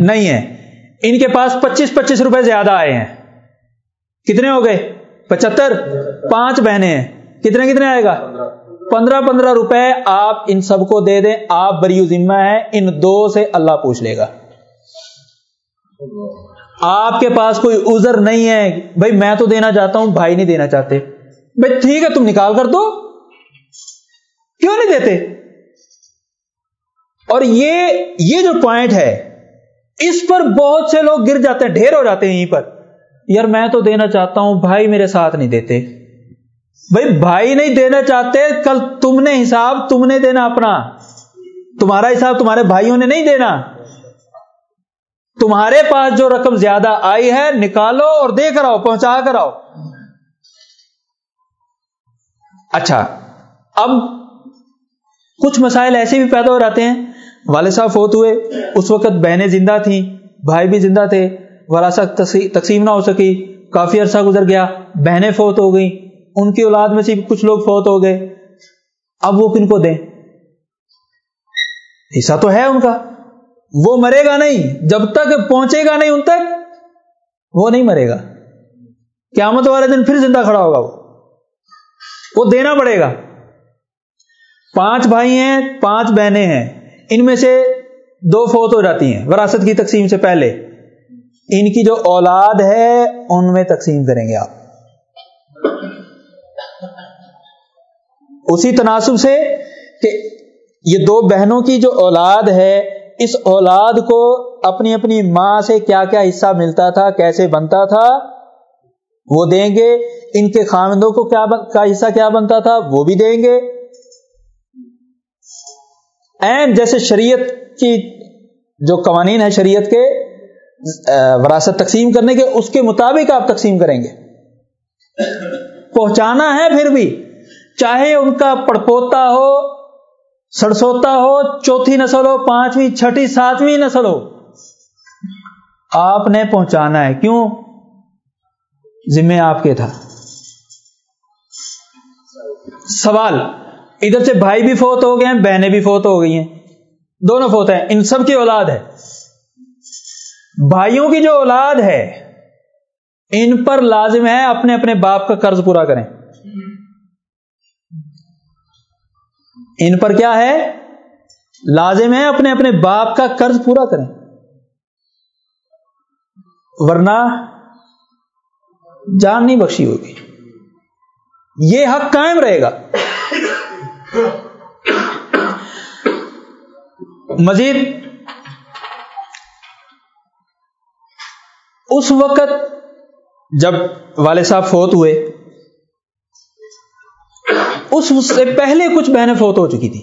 نہیں ہیں۔ ان کے پاس پچیس پچیس روپے زیادہ آئے ہیں۔ کتنے ہو گئے؟ پچہتر۔ پانچ بہنیں ہیں۔ کتنے کتنے آئے گا؟ پندرہ پندرہ روپے آپ ان سب کو دے دیں۔ آپ بری ذمہ ہے ان دو سے اللہ پوچھ لے گا۔ آپ کے پاس کوئی عذر نہیں ہے۔ بھائی میں تو دینا چاہتا ہوں، بھائی نہیں دینا چاہتے۔ بھائی ٹھیک ہے، تم نکال کر دو۔ کیوں نہیں دیتے؟ اور یہ یہ جو پوائنٹ ہے، اس پر بہت سے لوگ گر جاتے ہیں، ڈھیر ہو جاتے ہیں یہیں پر۔ یار میں تو دینا چاہتا ہوں، بھائی میرے ساتھ نہیں دیتے۔ بھائی بھائی نہیں دینا چاہتے، کل تم نے حساب تم نے دینا اپنا۔ تمہارا حساب تمہارے بھائیوں نے نہیں دینا۔ تمہارے پاس جو رقم زیادہ آئی ہے، نکالو اور دے کر آؤ، پہنچا کر آؤ۔ اچھا اب کچھ مسائل ایسے بھی پیدا ہو جاتے ہیں۔ والد صاحب فوت ہوئے، اس وقت بہنیں زندہ تھیں، بھائی بھی زندہ تھے۔ وراثت تقسیم نہ ہو سکی، کافی عرصہ گزر گیا، بہنیں فوت ہو گئیں۔ ان کی اولاد میں سے کچھ لوگ فوت ہو گئے۔ اب وہ کن کو دیں؟ حصہ تو ہے ان کا۔ وہ مرے گا نہیں، جب تک پہنچے گا نہیں ان تک، وہ نہیں مرے گا۔ قیامت والے دن پھر زندہ کھڑا ہوگا وہ۔ وہ دینا پڑے گا۔ پانچ بھائی ہیں، پانچ بہنیں ہیں۔ ان میں سے دو فوت ہو جاتی ہیں، وراثت کی تقسیم سے پہلے۔ ان کی جو اولاد ہے، ان میں تقسیم کریں گے آپ۔ اسی تناسب سے کہ یہ دو بہنوں کی جو اولاد ہے، اس اولاد کو اپنی اپنی ماں سے کیا کیا حصہ ملتا تھا، کیسے بنتا تھا، وہ دیں گے۔ ان کے خامدوں کو کیا حصہ کیا بنتا تھا، وہ بھی دیں گے۔ این جیسے شریعت کی جو قوانین ہے شریعت کے وراثت تقسیم کرنے کے، اس کے مطابق آپ تقسیم کریں گے۔ پہنچانا ہے پھر بھی۔ چاہے ان کا پڑپوتا ہو، سڑسوتا ہو، چوتھی نسل ہو، پانچویں، چھٹی، ساتویں نسل ہو۔ آپ نے پہنچانا ہے۔ کیوں؟ ذمہ آپ کے تھا۔ سوال۔ ادھر سے بھائی بھی فوت ہو گئے ہیں، بہنیں بھی فوت ہو گئی ہیں۔ دونوں فوت ہیں۔ ان سب کی اولاد ہے۔ بھائیوں کی جو اولاد ہے، ان پر لازم ہے اپنے اپنے باپ کا قرض پورا کریں۔ ان پر کیا ہے؟ لازم ہے اپنے اپنے باپ کا قرض پورا کریں۔ ورنہ جان نہیں بخشی ہوگی۔ یہ حق قائم رہے گا۔ مزید، اس وقت جب والد صاحب فوت ہوئے، اس سے پہلے کچھ بہنیں فوت ہو چکی تھی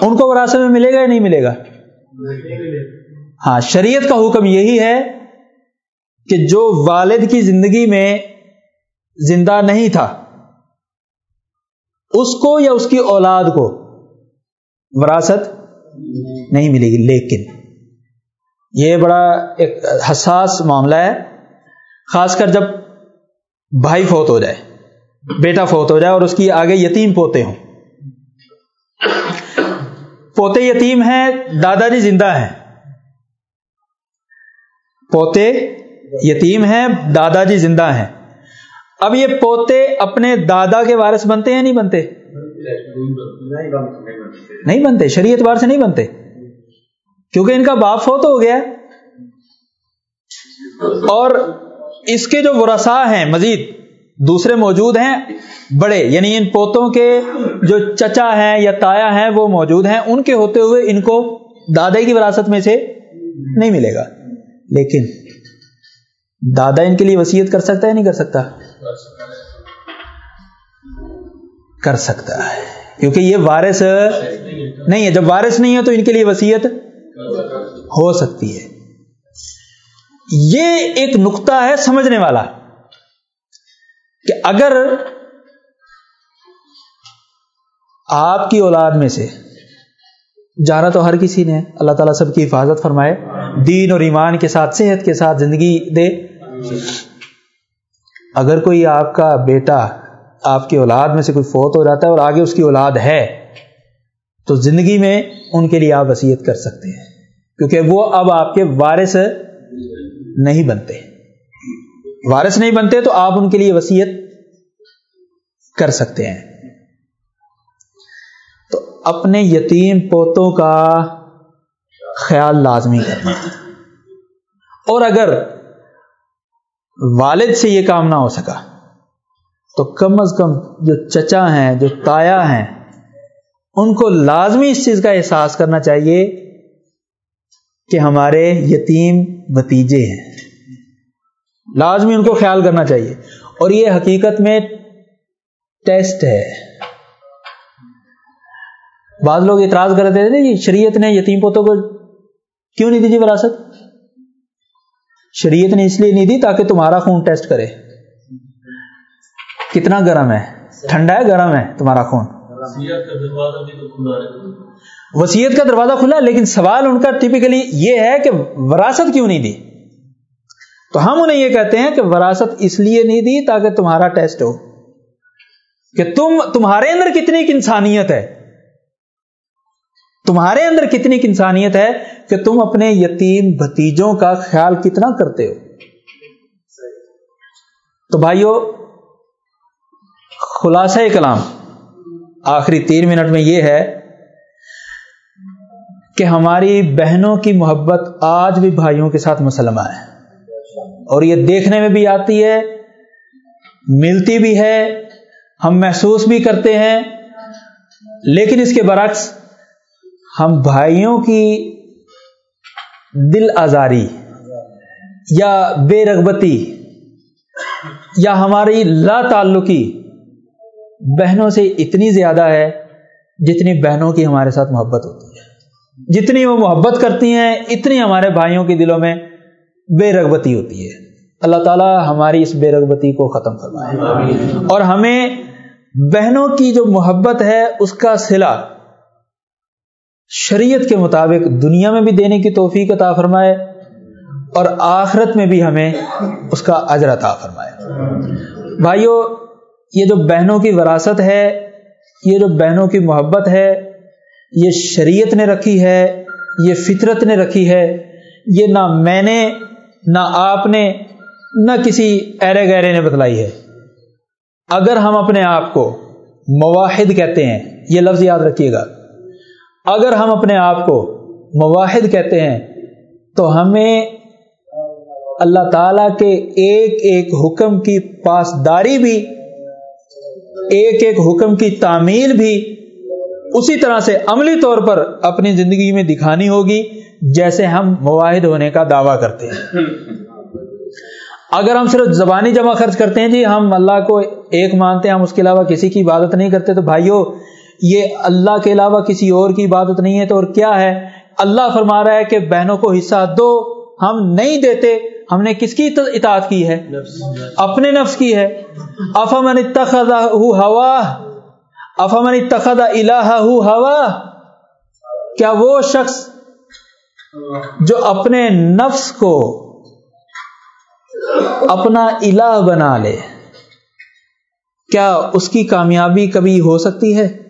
ان کو وراثت میں ملے گا یا نہیں ملے گا؟ ہاں شریعت کا حکم یہی ہے کہ جو والد کی زندگی میں زندہ نہیں تھا اس کو یا اس کی اولاد کو وراثت نہیں ملے گی، لیکن یہ بڑا ایک حساس معاملہ ہے، خاص کر جب بھائی فوت ہو جائے، بیٹا فوت ہو جائے اور اس کی آگے یتیم پوتے ہوں۔ پوتے یتیم ہیں دادا جی زندہ ہیں۔ پوتے یتیم ہیں دادا جی زندہ ہیں۔ اب یہ پوتے اپنے دادا کے وارث بنتے ہیں نہیں بنتے؟ نہیں بنتے، شریعت بار سے نہیں بنتے۔ کیونکہ ان کا باپ فوت ہو گیا۔ اور اس کے جو ورسا ہیں، مزید دوسرے موجود ہیں، بڑے یعنی ان پوتوں کے جو چچا ہیں یا تایا ہیں، وہ موجود ہیں۔ ان کے ہوتے ہوئے ان کو دادا کی وراثت میں سے نہیں ملے گا۔ لیکن دادا ان کے لیے وسیعت کر سکتا ہے نہیں کر سکتا؟ کر سکتا ہے۔ کیونکہ یہ وارث نہیں ہے۔ جب وارث نہیں ہے تو ان کے لیے وسیعت ہو سکتی ہے۔ یہ ایک نقطہ ہے سمجھنے والا کہ اگر آپ کی اولاد میں سے جانا تو ہر کسی نے، اللہ تعالیٰ سب کی حفاظت فرمائے۔ دین اور ایمان کے ساتھ، صحت کے ساتھ زندگی دے۔ اگر کوئی آپ کا بیٹا آپ کی اولاد میں سے کوئی فوت ہو جاتا ہے اور آگے اس کی اولاد ہے، تو زندگی میں ان کے لیے آپ وسیعت کر سکتے ہیں۔ کیونکہ وہ اب آپ کے وارث نہیں بنتے۔ وارث نہیں بنتے تو آپ ان کے لیے وسیعت کر سکتے ہیں۔ تو اپنے یتیم پوتوں کا خیال لازمی کرنا۔ اور اگر والد سے یہ کام نہ ہو سکا۔ تو کم از کم جو چچا ہیں، جو تایا ہیں، ان کو لازمی اس چیز کا احساس کرنا چاہیے کہ ہمارے یتیم بتیجے ہیں۔ لازمی ان کو خیال کرنا چاہیے۔ اور یہ حقیقت میں ٹیسٹ ہے۔ بعض لوگ اعتراض کرتے تھے کہ شریعت نے یتیم پوتوں کو کیوں نہیں دی جی وراثت؟ شریعت نے اس لیے نہیں دی تاکہ تمہارا خون ٹیسٹ کرے۔ کتنا گرم ہے؟ ٹھنڈا ہے گرم ہے تمہارا خون۔ وسیعت کا دروازہ کھلا لیکن سوال ان کا ٹپکلی یہ ہے کہ وراثت کیوں نہیں دی؟ تو ہم انہیں یہ کہتے ہیں کہ وراثت اس لیے نہیں دی تاکہ تمہارا ٹیسٹ ہو کہ تم تمہارے اندر کتنی انسانیت ہے۔ تمہارے اندر کتنی انسانیت ہے کہ تم اپنے یتیم بھتیجوں کا خیال کتنا کرتے ہو؟ تو بھائیو، خلاصہ کلام آخری تین منٹ میں یہ ہے کہ ہماری بہنوں کی محبت آج بھی بھائیوں کے ساتھ مسلمہ ہے۔ اور یہ دیکھنے میں بھی آتی ہے، ملتی بھی ہے، ہم محسوس بھی کرتے ہیں، لیکن اس کے برعکس ہم بھائیوں کی دل آزاری یا بے رغبتی یا ہماری لا تعلقی بہنوں سے اتنی زیادہ ہے جتنی بہنوں کی ہمارے ساتھ محبت ہوتی ہے۔ جتنی وہ محبت کرتی ہیں اتنی ہمارے بھائیوں کے دلوں میں بے رغبتی ہوتی ہے۔ اللہ تعالیٰ ہماری اس بے رغبتی کو ختم فرمائے۔ اور ہمیں بہنوں کی جو محبت ہے اس کا سلا شریعت کے مطابق دنیا میں بھی دینے کی توفیق عطا فرمائے اور آخرت میں بھی ہمیں اس کا اجر عطا فرمائے۔ بھائیوں یہ جو بہنوں کی وراثت ہے، یہ جو بہنوں کی محبت ہے، یہ شریعت نے رکھی ہے، یہ فطرت نے رکھی ہے، یہ نہ میں نے، نہ آپ نے، نہ کسی ایرے گہرے نے بتلائی ہے۔ اگر ہم اپنے آپ کو مواحد کہتے ہیں، یہ لفظ یاد رکھیے گا۔ اگر ہم اپنے آپ کو مواحد کہتے ہیں، تو ہمیں اللہ تعالی کے ایک ایک حکم کی پاسداری بھی، ایک ایک حکم کی تعمیل بھی اسی طرح سے عملی طور پر اپنی زندگی میں دکھانی ہوگی، جیسے ہم مواحد ہونے کا دعویٰ کرتے ہیں۔ اگر ہم صرف زبانی جمع خرچ کرتے ہیں جی ہم اللہ کو ایک مانتے ہیں، ہم اس کے علاوہ کسی کی عبادت نہیں کرتے، تو بھائیو یہ اللہ کے علاوہ کسی اور کی عبادت نہیں ہے تو اور کیا ہے؟ اللہ فرما رہا ہے کہ بہنوں کو حصہ دو ہم نہیں دیتے ہم نے کس کی اطاعت کی ہے؟ اپنے نفس کی ہے۔ افامن ہوا۔ افامن تخد الہ ہوا۔ کیا وہ شخص جو اپنے نفس کو اپنا الہ بنا لے کیا اس کی کامیابی کبھی ہو سکتی ہے؟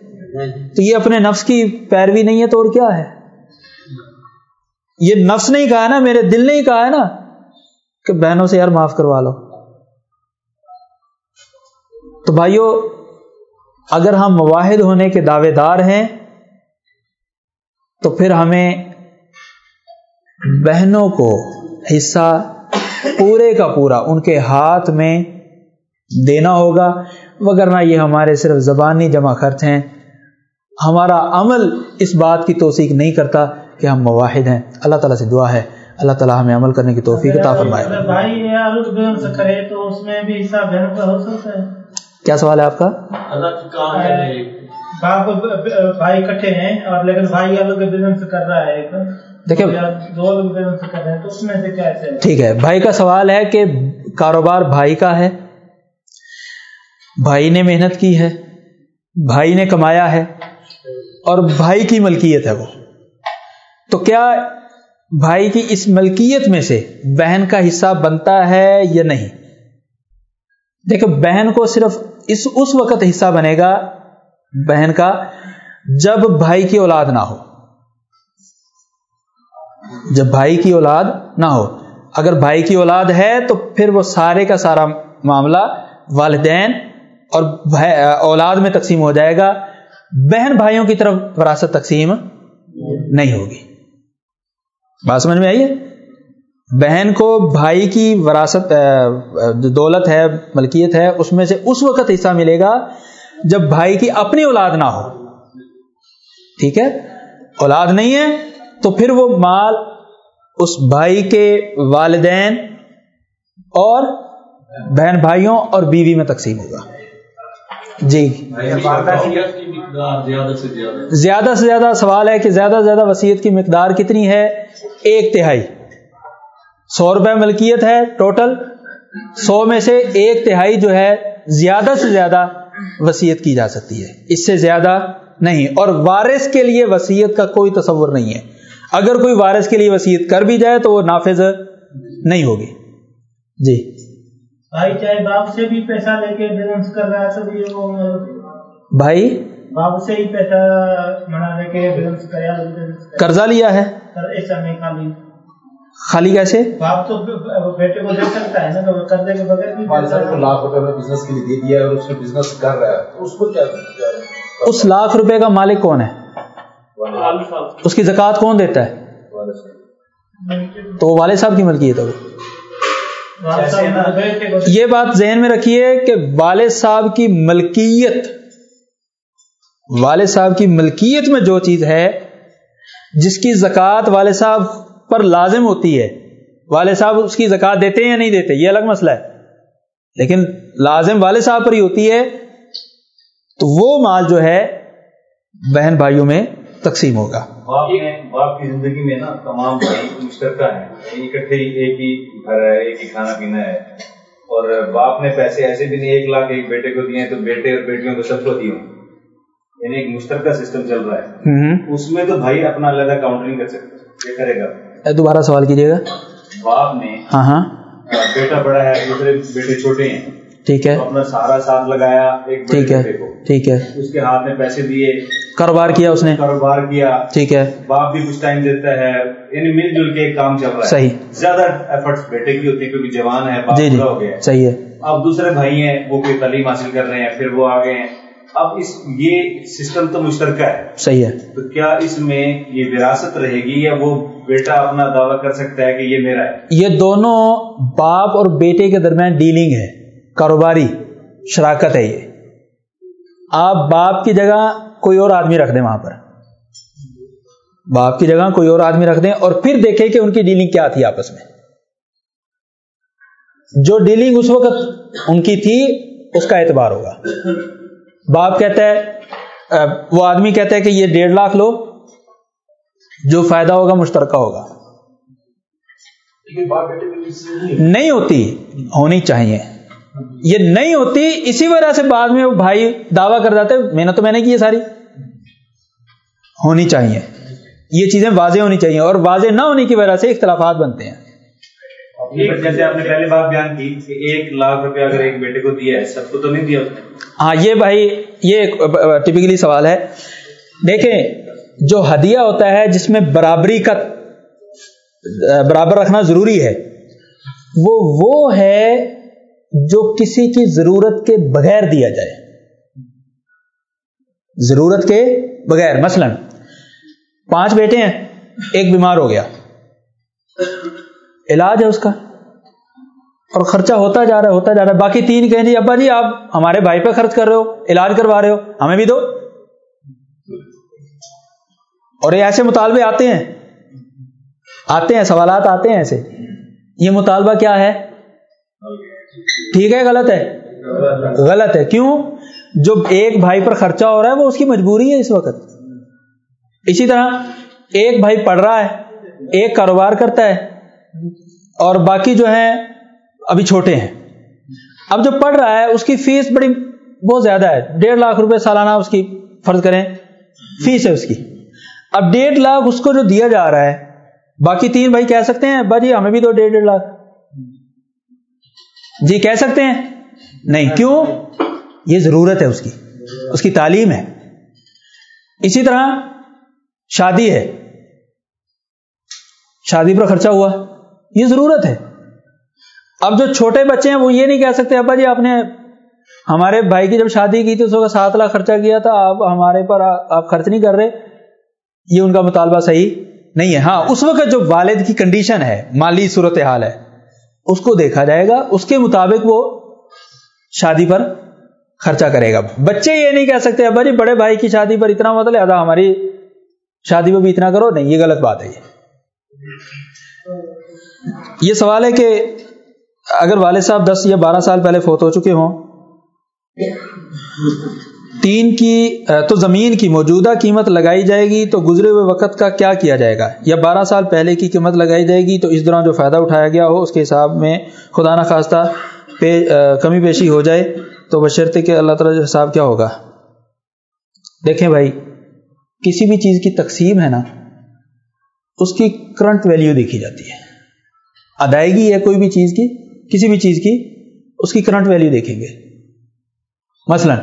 تو یہ اپنے نفس کی پیروی نہیں ہے تو اور کیا ہے؟ یہ نفس نہیں کہا ہے نا، میرے دل نے ہی کہا ہے نا کہ بہنوں سے یار معاف کروا لو۔ تو بھائیوں اگر ہم مواحد ہونے کے دعوے دار ہیں، تو پھر ہمیں بہنوں کو حصہ پورے کا پورا ان کے ہاتھ میں دینا ہوگا۔ وگرنہ یہ ہمارے صرف زبانی جمع خرچ ہیں۔ ہمارا عمل اس بات کی توثیق نہیں کرتا کہ ہم مواحد ہیں۔ اللہ تعالیٰ سے دعا ہے۔ اللہ تعالیٰ ہمیں عمل کرنے کی توفیق عطا فرمائے۔ کیا سوال ہے آپ کا؟ بھائی کٹھے ہیں اور لیکن بھائی الگ بزنس کر رہا ہے دیکھیں دو لوگ بزنس کر رہے ہیں تو اس میں سے کیسے ٹھیک ہے۔ بھائی کا سوال ہے کہ کاروبار بھائی کا ہے۔ بھائی نے محنت کی ہے۔ بھائی نے کمایا ہے۔ اور بھائی کی ملکیت ہے وہ۔ تو کیا بھائی کی اس ملکیت میں سے بہن کا حصہ بنتا ہے یا نہیں؟ دیکھو، بہن کو صرف اس اس وقت حصہ بنے گا بہن کا جب بھائی کی اولاد نہ ہو۔ جب بھائی کی اولاد نہ ہو۔ اگر بھائی کی اولاد ہے تو پھر وہ سارے کا سارا معاملہ والدین اور اولاد میں تقسیم ہو جائے گا۔ بہن بھائیوں کی طرف وراثت تقسیم نہیں ہوگی۔ بات سمجھ میں آئیے بہن کو بھائی کی وراثت دولت ہے، ملکیت ہے، اس میں سے اس وقت حصہ ملے گا جب بھائی کی اپنی اولاد نہ ہو۔ ٹھیک ہے؟ اولاد نہیں ہے تو پھر وہ مال اس بھائی کے والدین اور بہن بھائیوں اور بیوی میں تقسیم ہوگا۔ جی۔ زیادہ سے زیادہ سوال ہے کہ زیادہ سے زیادہ وسیعت کی مقدار کتنی ہے؟ ایک تہائی۔ سو روپے ملکیت ہے ٹوٹل۔ سو میں سے ایک تہائی جو ہے زیادہ سے زیادہ وسیعت کی جا سکتی ہے۔ اس سے زیادہ نہیں۔ اور وارث کے لیے وسیعت کا کوئی تصور نہیں ہے۔ اگر کوئی وارث کے لیے وسیعت کر بھی جائے تو وہ نافذ نہیں ہوگی۔ جی۔ بھائی چاہے باپ سے بھی پیسہ لے کے بزنس کر رہا ہے تو بھی وہ بھائی؟ باپ سے ہی پیسہ منا لے کے بزنس کرے قرضہ لیا ہے؟ ایسا نہیں خالی۔ خالی کیسے؟ باپ تو بیٹے کو دے سکتا ہے نا تو قرضے کے بغیر بھی والد صاحب کو لاکھ روپے میں بزنس کے لیے دے دیا ہے اور اس میں بزنس کر رہا ہے اس کو کیا اس لاکھ روپے کا مالک کون ہے؟ اس کی زکوٰۃ کون دیتا ہے؟ تو والد صاحب کی ملکیت ہے وہ یہ بات ذہن میں رکھیے کہ والد صاحب کی ملکیت، والد صاحب کی ملکیت میں جو چیز ہے، جس کی زکوٰۃ والد صاحب پر لازم ہوتی ہے، والد صاحب اس کی زکوٰۃ دیتے ہیں یا نہیں دیتے، یہ الگ مسئلہ ہے۔ لیکن لازم والد صاحب پر ہی ہوتی ہے، تو وہ مال جو ہے بہن بھائیوں میں تقسیم ہوگا۔ باپ نے باپ کی زندگی میں نا تمام بھائی مشترکہ ہیں۔ اکٹھے ہی ایک ہی گھر ہے ایک ہی کھانا پینا ہے۔ اور باپ نے پیسے ایسے بھی نہیں ایک لاکھ ایک بیٹے کو دیے تو بیٹے اور بیٹیوں کو سب کو دیے یعنی ایک مشترکہ سسٹم چل رہا ہے۔ اس میں تو بھائی اپنا علیحدہ کاؤنٹ نہیں کر سکتے یہ کرے گا۔ دوبارہ سوال کیجیے گا۔ باپ نے ہاں ہاں۔ بیٹا بڑا ہے دوسرے بیٹے چھوٹے ہیں۔ ٹھیک ہے؟ اپنا سارا ساتھ لگایا ایک ٹھیک ہے ٹھیک ہے۔ اس کے ہاتھ میں پیسے دیے۔ کاروبار کیا اس نے؟ کاروبار کیا۔ ٹھیک ہے۔ باپ بھی کچھ ٹائم دیتا ہے۔ یعنی مل جل کے کام چل رہا ہے۔ صحیح۔ زیادہ ایفرٹس بیٹے کی ہوتی ہے کیونکہ جوان ہے باپ جی جی۔ ہو گیا صحیح ہے۔ اب دوسرے بھائی ہیں وہ کوئی تعلیم حاصل کر رہے ہیں پھر وہ آگے ہیں۔ اب اس یہ سسٹم تو مشترکہ ہے۔ صحیح ہے۔ تو کیا اس میں یہ وراثت رہے گی یا وہ بیٹا اپنا دعویٰ کر سکتا ہے کہ یہ میرا ہے؟ یہ دونوں باپ اور بیٹے کے درمیان ڈیلنگ ہے۔ کاروباری شراکت ہے یہ۔ آپ باپ کی جگہ کوئی اور آدمی رکھ دیں وہاں پر۔ باپ کی جگہ کوئی اور آدمی رکھ دیں اور پھر دیکھیں کہ ان کی ڈیلنگ کیا تھی آپس میں۔ جو ڈیلنگ اس وقت ان کی تھی اس کا اعتبار ہوگا۔ باپ کہتا ہے وہ آدمی کہتا ہے کہ یہ ڈیڑھ لاکھ لو جو فائدہ ہوگا مشترکہ ہوگا۔ نہیں ہوتی ہونی چاہیے۔ یہ نہیں ہوتی اسی وجہ سے بعد میں وہ بھائی دعویٰ کر جاتے محنت تو میں نے کی ہے ساری۔ ہونی چاہیے۔ یہ چیزیں واضح ہونی چاہیے اور واضح نہ ہونے کی وجہ سے اختلافات بنتے ہیں۔ جیسے آپ نے پہلے بات بیان کی کہ ایک لاکھ روپے اگر ایک بیٹے کو دیا ہے سب کو تو نہیں دیا ہاں یہ بھائی یہ ٹپکلی سوال ہے۔ دیکھیں جو ہدیہ ہوتا ہے جس میں برابری کا برابر رکھنا ضروری ہے وہ وہ ہے جو کسی کی ضرورت کے بغیر دیا جائے۔ ضرورت کے بغیر، مثلا پانچ بیٹے ہیں، ایک بیمار ہو گیا۔ علاج ہے اس کا۔ اور خرچہ ہوتا جا رہا ہے، ہوتا جا رہا ہے۔ باقی تین کہیں جی ابا جی آپ ہمارے بھائی پہ خرچ کر رہے ہو، علاج کروا رہے ہو، ہمیں بھی دو۔ اور یہ ایسے مطالبے آتے ہیں۔ آتے ہیں، سوالات آتے ہیں ایسے۔ یہ مطالبہ کیا ہے؟ ٹھیک ہے غلط ہے؟ غلط ہے۔ کیوں؟ جو ایک بھائی پر خرچہ ہو رہا ہے وہ اس کی مجبوری ہے اس وقت۔ اسی طرح ایک بھائی پڑھ رہا ہے ایک کاروبار کرتا ہے اور باقی جو ہیں ابھی چھوٹے ہیں۔ اب جو پڑھ رہا ہے اس کی فیس بڑی بہت زیادہ ہے۔ ڈیڑھ لاکھ روپے سالانہ اس کی فرض کریں۔ فیس ہے اس کی۔ اب ڈیڑھ لاکھ اس کو جو دیا جا رہا ہے باقی تین بھائی کہہ سکتے ہیں باجی ہمیں بھی دو ڈیڑھ ڈیڑھ لاکھ۔ جی کہہ سکتے ہیں؟ نہیں، کیوں؟ یہ ضرورت ہے اس کی اس کی تعلیم ہے۔ اسی طرح شادی ہے، شادی پر خرچہ ہوا، یہ ضرورت ہے۔ اب جو چھوٹے بچے ہیں، وہ یہ نہیں کہہ سکتے، ابا جی آپ نے ہمارے بھائی کی جب شادی کی تھی، اس وقت سات لاکھ خرچہ کیا تھا، آپ ہمارے پر آپ خرچ نہیں کر رہے۔ یہ ان کا مطالبہ صحیح نہیں ہے۔ ہاں اس وقت جو والد کی کنڈیشن ہے، مالی صورت حال ہے اس کو دیکھا جائے گا، اس کے مطابق وہ شادی پر خرچہ کرے گا۔ بچے یہ نہیں کہہ سکتے، ابا جی بڑے بھائی کی شادی پر اتنا مطلب لہٰذا ہماری شادی پہ بھی اتنا کرو، نہیں، یہ غلط بات ہے۔ یہ یہ سوال ہے کہ اگر والد صاحب دس یا بارہ سال پہلے فوت ہو چکے ہوں تین کی تو زمین کی موجودہ قیمت لگائی جائے گی، تو گزرے ہوئے وقت کا کیا کیا جائے گا؟ یا بارہ سال پہلے کی قیمت لگائی جائے گی، تو اس دوران جو فائدہ اٹھایا گیا ہو، اس کے حساب میں خدا نخواستہ پہ کمی پیشی ہو جائے، تو بشرطے کہ اللہ تعالیٰ حساب کیا ہوگا؟ دیکھیں بھائی، کسی بھی چیز کی تقسیم ہے نا، اس کی کرنٹ ویلیو دیکھی جاتی ہے۔ ادائیگی ہے کوئی بھی چیز کی، کسی بھی چیز کی، اس کی کرنٹ ویلیو دیکھیں گے۔ مثلا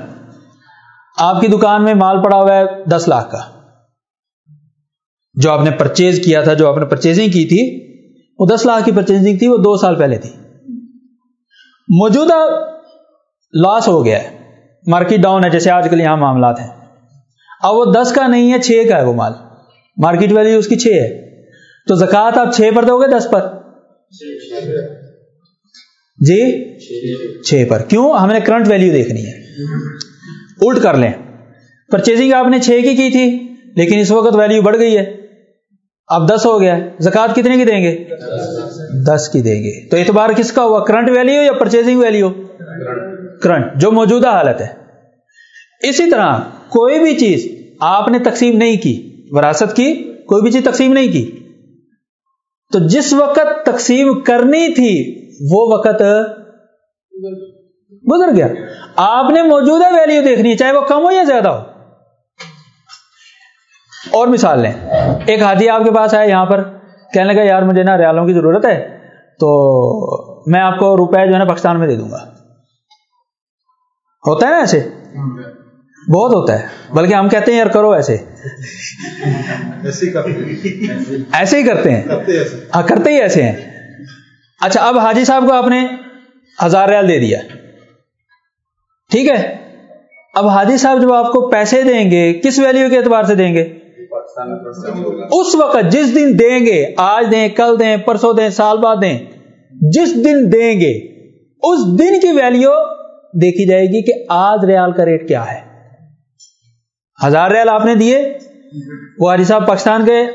آپ کی دکان میں مال پڑا ہوا ہے دس لاکھ کا۔ جو آپ نے پرچیز کیا تھا، جو آپ نے پرچیزنگ کی تھی، وہ دس لاکھ کی پرچیزنگ تھی، وہ دو سال پہلے تھی۔ موجودہ لاس ہو گیا ہے۔ مارکیٹ ڈاؤن ہے، جیسے آج کل یہاں معاملات ہیں۔ اب وہ دس کا نہیں ہے، چھ کا ہے وہ مال۔ مارکیٹ ویلیو اس کی چھ ہے۔ تو زکات آپ چھ پر دو گے، دس پر۔ جی؟ چھ پر۔ کیوں؟ ہم نے کرنٹ ویلیو دیکھنی ہے۔ الٹ کر لیں۔ پرچیزنگ آپ نے چھ کی کی تھی، لیکن اس وقت ویلیو بڑھ گئی ہے۔ اب دس ہو گیا۔ زکات کتنے کی دیں گے؟ دس کی دیں گے۔ تو اعتبار کس کا ہوا؟ کرنٹ ویلیو یا پرچیزنگ ویلیو کرنٹ جو موجودہ حالت ہے۔ اسی طرح کوئی بھی چیز آپ نے تقسیم نہیں کی، وراثت کی، کوئی بھی چیز تقسیم نہیں کی۔ تو جس وقت تقسیم کرنی تھی، وہ وقت گزر گیا۔ آپ نے موجودہ ویلیو دیکھنی ہے چاہے وہ کم ہو یا زیادہ ہو۔ اور مثال لیں ایک ہاتھی آپ کے پاس آیا یہاں پر کہنے لگا یار مجھے نا ریالوں کی ضرورت ہے تو میں آپ کو روپے جو ہے نا پاکستان میں دے دوں گا۔ ہوتا ہے نا ایسے؟ بہت ہوتا ہے بلکہ ہم کہتے ہیں یار کرو ایسے۔ ایسے ہی کرتے ہیں۔ ہاں کرتے ہی ایسے ہیں۔ اچھا اب حاجی صاحب کو آپ نے ہزار ریال دے دیا۔ ٹھیک ہے؟ اب حاجی صاحب جب آپ کو پیسے دیں گے، کس ویلیو کے اعتبار سے دیں گے؟ اس وقت جس دن دیں گے، آج دیں، کل دیں، پرسوں دیں، سال بعد دیں، جس دن دیں گے، اس دن کی ویلیو دیکھی جائے گی کہ آج ریال کا ریٹ کیا ہے۔ ہزار ریال آپ نے دیے، وہ حاجی صاحب پاکستان گئے،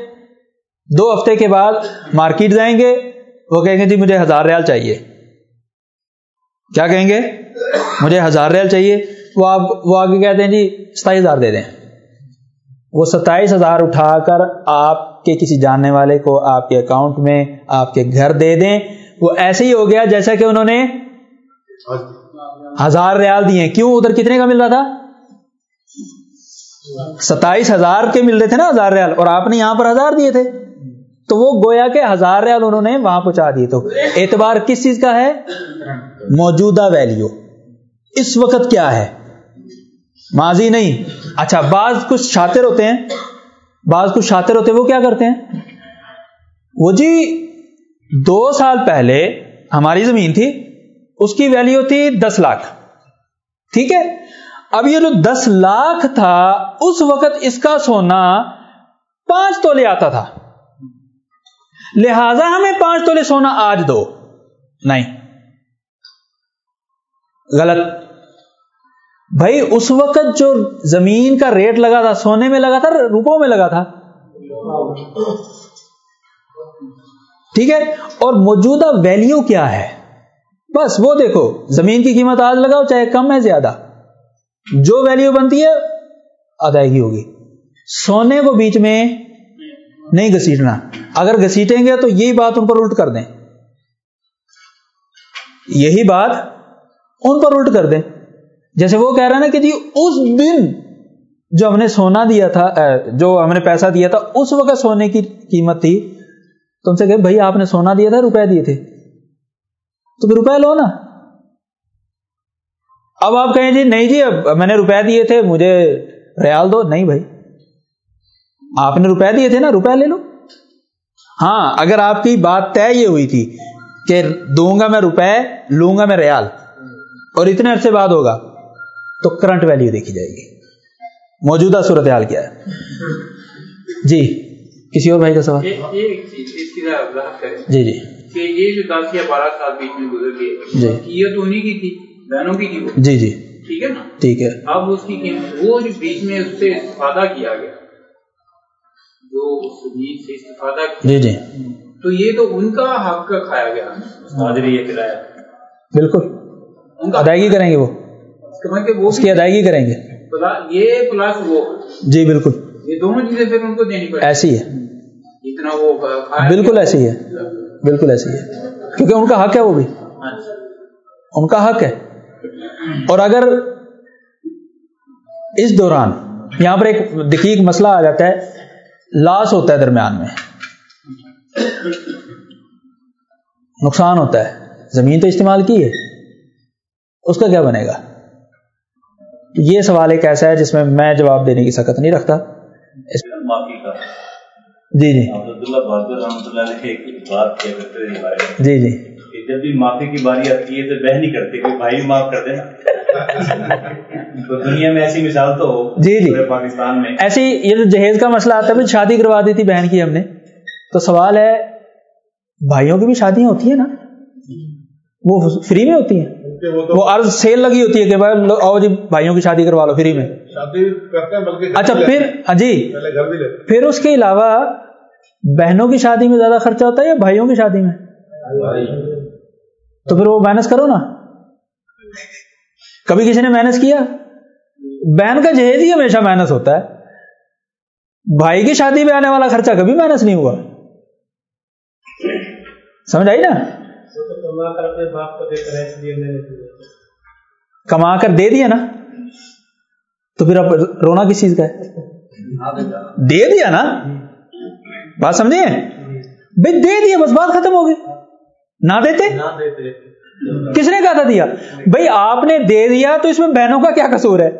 دو ہفتے کے بعد مارکیٹ جائیں گے، وہ کہیں گے جی مجھے ہزار ریال چاہیے۔ کیا کہیں گے؟ مجھے ہزار ریال چاہیے، وہ آپ وہ آگے کہتے ہیں جی ستائیس ہزار دے دیں۔ وہ ستائیس ہزار اٹھا کر آپ کے کسی جاننے والے کو آپ کے اکاؤنٹ میں آپ کے گھر دے دیں۔ وہ ایسے ہی ہو گیا جیسا کہ انہوں نے ہزار ریال دیے۔ کیوں؟ ادھر کتنے کا مل رہا تھا؟ ستائیس ہزار کے مل رہے تھے نا ہزار ریال، اور آپ نے یہاں پر ہزار دیے تھے۔ تو وہ گویا کہ ہزار ریال انہوں نے وہاں پہنچا دیے۔ تو اعتبار کس چیز کا ہے؟ موجودہ ویلیو اس وقت کیا ہے؟ ماضی نہیں۔ اچھا بعض کچھ شاطر ہوتے ہیں، بعض کچھ شاطر ہوتے ہیں، وہ کیا کرتے ہیں؟ وہ جی دو سال پہلے ہماری زمین تھی، اس کی ویلیو تھی دس لاکھ۔ ٹھیک ہے؟ اب یہ جو دس لاکھ تھا، اس وقت اس کا سونا پانچ تولے آتا تھا۔ لہذا ہمیں پانچ تولے سونا آج دو۔ نہیں۔ غلط۔ بھائی اس وقت جو زمین کا ریٹ لگا تھا، سونے میں لگا تھا، روپوں میں لگا تھا؟ ٹھیک ہے؟ اور موجودہ ویلیو کیا ہے؟ بس وہ دیکھو، زمین کی قیمت آج لگاؤ، چاہے کم ہے، زیادہ۔ جو ویلیو بنتی ہے، ادائیگی ہوگی۔ سونے کو بیچ میں نہیں گسیٹنا اگر گسیٹیں گے تو یہی بات ان پر الٹ کر دیں۔ یہی بات ان پر الٹ کر دیں۔ جیسے وہ کہہ رہے ہیں نا کہ جی اس دن جو ہم نے سونا دیا تھا جو ہم نے پیسہ دیا تھا، اس وقت سونے کی قیمت تھی۔ تم سے کہ بھائی، آپ نے سونا دیا تھا، روپے دیے تھے۔ تو روپے لو نا۔ اب آپ کہیں جی نہیں جی اب میں نے روپے دیے تھے، مجھے ریال دو۔ نہیں بھائی۔ آپ نے روپے دیے تھے نا، روپے لے لو۔ ہاں اگر آپ کی بات طے یہ ہوئی تھی کہ دوں گا میں روپے، لوں گا میں ریال، اور اتنے عرصے بعد ہوگا۔ تو کرنٹ ویلیو دیکھی جائے گی۔ موجودہ صورتحال کیا ہے؟ جی کسی اور بھائی کا سوال؟ جی جی۔ کہ یہ جو دس یا بارہ سال بیچ میں گزر گئے جی۔ یہ تو انہیں کی تھی بہنوں کی تھی جی جی۔ ٹھیک ہے نا؟ ٹھیک ہے۔ اب اس کی قیمت وہ جو بیچ میں اس سے استفادہ کیا گیا جو اس زمین سے استفادہ کیا جی جی۔ تو یہ تو ان کا حق کھایا گیا۔ حاضری کرایہ بالکل۔ کا ادائیگی کریں گے وہ۔ وہ اس کی ادائیگی کریں گے؟ یہ پلس وہ۔ جی بالکل۔ یہ دونوں چیزیں پھر ان کو دینی پڑی ایسی ہے۔ اتنا وہ بالکل ایسی ہے۔ بالکل ایسی ہے۔ کیونکہ ان کا حق ہے وہ بھی۔ ہاں۔ ان کا حق ہے۔ اور اگر اس دوران یہاں پر ایک دقیق مسئلہ آ جاتا ہے۔ لاس ہوتا ہے درمیان میں۔ نقصان ہوتا ہے۔ زمین تو استعمال کی ہے۔ اس کا کیا بنے گا؟ یہ سوال ایک ایسا ہے جس میں میں جواب دینے کی سکت نہیں رکھتا۔ اس معافی کا۔ جی جی۔ جی جی۔ جب بھی معافی کی باری آتی ہے تو بہ نہیں کرتے کہ بھائی معاف کر دینا تو دنیا میں ایسی مثال تو ہو۔ جی، جی۔ پاکستان میں۔ ایسی یہ جو جہیز کا مسئلہ آتا ہے شادی کروا دی تھی بہن کی ہم نے۔ تو سوال ہے بھائیوں کی بھی شادیاں ہوتی ہیں نا؟ وہ فری میں ہوتی ہیں؟ وہ عرض سیل لگی ہوتی ہے کہ بھائی آؤ جی بھائیوں کی شادی کروا لو فری میں۔ شادی کرتے ہیں بلکہ اچھا پھر ہاں جی۔ پھر اس کے علاوہ بہنوں کی شادی میں زیادہ خرچہ ہوتا ہے یا بھائیوں کی شادی میں؟ تو پھر وہ مائنس کرو نا۔ کبھی کسی نے مائنس کیا؟ بہن کا جہیز ہی ہمیشہ مائنس ہوتا ہے۔ بھائی کی شادی میں آنے والا خرچہ کبھی مائنس نہیں ہوا۔ سمجھ آئی نا؟ کما کر اپنے باپ کو دیتے رہے اس لیے میں نے دیا۔ کما کر دے دیا نا؟ تو پھر اب رونا کس چیز کا ہے؟ دے دیا نا؟ بات سمجھے بھائی دے دیا بس بات ختم ہو گئی۔ نہ دیتے؟ نہ دیتے۔ کس نے کہا تھا دیا؟ بھائی آپ نے دے دیا تو اس میں بہنوں کا کیا قصور ہے؟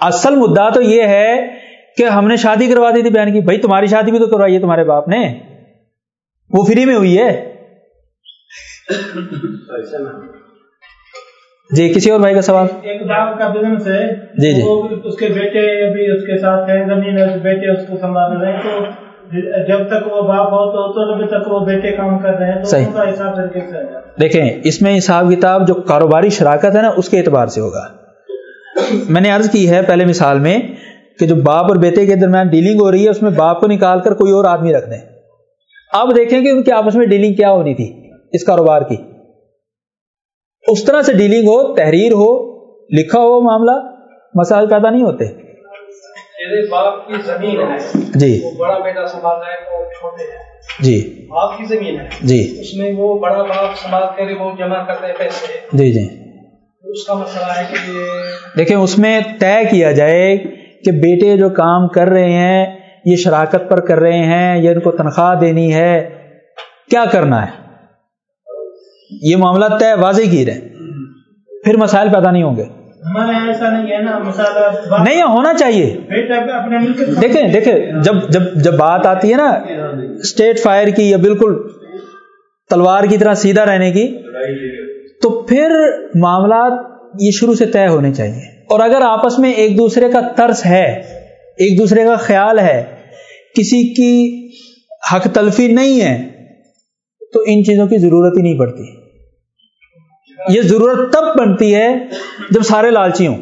اصل مدعا تو یہ ہے کہ ہم نے شادی کروا دی تھی بہن کی۔ بھائی تمہاری شادی بھی تو کروائی ہے تمہارے باپ نے۔ وہ فری میں ہوئی ہے؟ جی کسی اور بھائی کا سوال؟ ایک باپ کا بزنس ہے۔ جی، جی۔ اس کے بیٹے بھی اس کے ساتھ ہیں زمین ہے بیٹے اس کو سنبھال رہے ہیں۔ تو جب تک وہ باپ ہو تو تب تک وہ بیٹے کام کر رہے ہیں۔ تو صحیح۔ کا حساب چلے دیکھیں اس میں حساب کتاب جو کاروباری شراکت ہے نا اس کے اعتبار سے ہوگا۔ میں نے عرض کی ہے پہلے مثال میں کہ جو باپ اور بیٹے کے درمیان ڈیلنگ ہو رہی ہے اس میں باپ کو نکال کر کوئی اور آدمی رکھ دیں۔ اب دیکھیں کہ ان کے آپس میں ڈیلنگ کیا ہونی تھی اس کاروبار کی۔ اس طرح سے ڈیلنگ ہو تحریر ہو لکھا ہو معاملہ مسائل پیدا نہیں ہوتے۔ باپ کی زمین ہے۔ جی۔ وہ بڑا بیٹا سنبھال رہا ہے وہ چھوٹے ہیں۔ جی۔ باپ کی زمین ہے۔ جی۔ اس میں وہ بڑا باپ سنبھال کر وہ جمع کرتے ہیں پیسے۔ جی جی۔ اس کا مسئلہ ہے کہ دیکھیں اس میں طے کیا جائے کہ بیٹے جو کام کر رہے ہیں یہ شراکت پر کر رہے ہیں یا ان کو تنخواہ دینی ہے کیا کرنا ہے؟ یہ معاملہ طے واضح کی رہے۔ پھر مسائل پیدا نہیں ہوں گے۔ ایسا نہیں ہے نا نہیں ہونا چاہیے۔ دیکھیں دیکھیں جب جب جب بات آتی ہے نا اسٹیٹ فائر کی یا بالکل تلوار کی طرح سیدھا رہنے کی تو پھر معاملات یہ شروع سے طے ہونے چاہیے۔ اور اگر آپس میں ایک دوسرے کا ترس ہے ایک دوسرے کا خیال ہے کسی کی حق تلفی نہیں ہے، تو ان چیزوں کی ضرورت ہی نہیں پڑتی۔ یہ ضرورت تب بنتی ہے جب سارے لالچی ہوں۔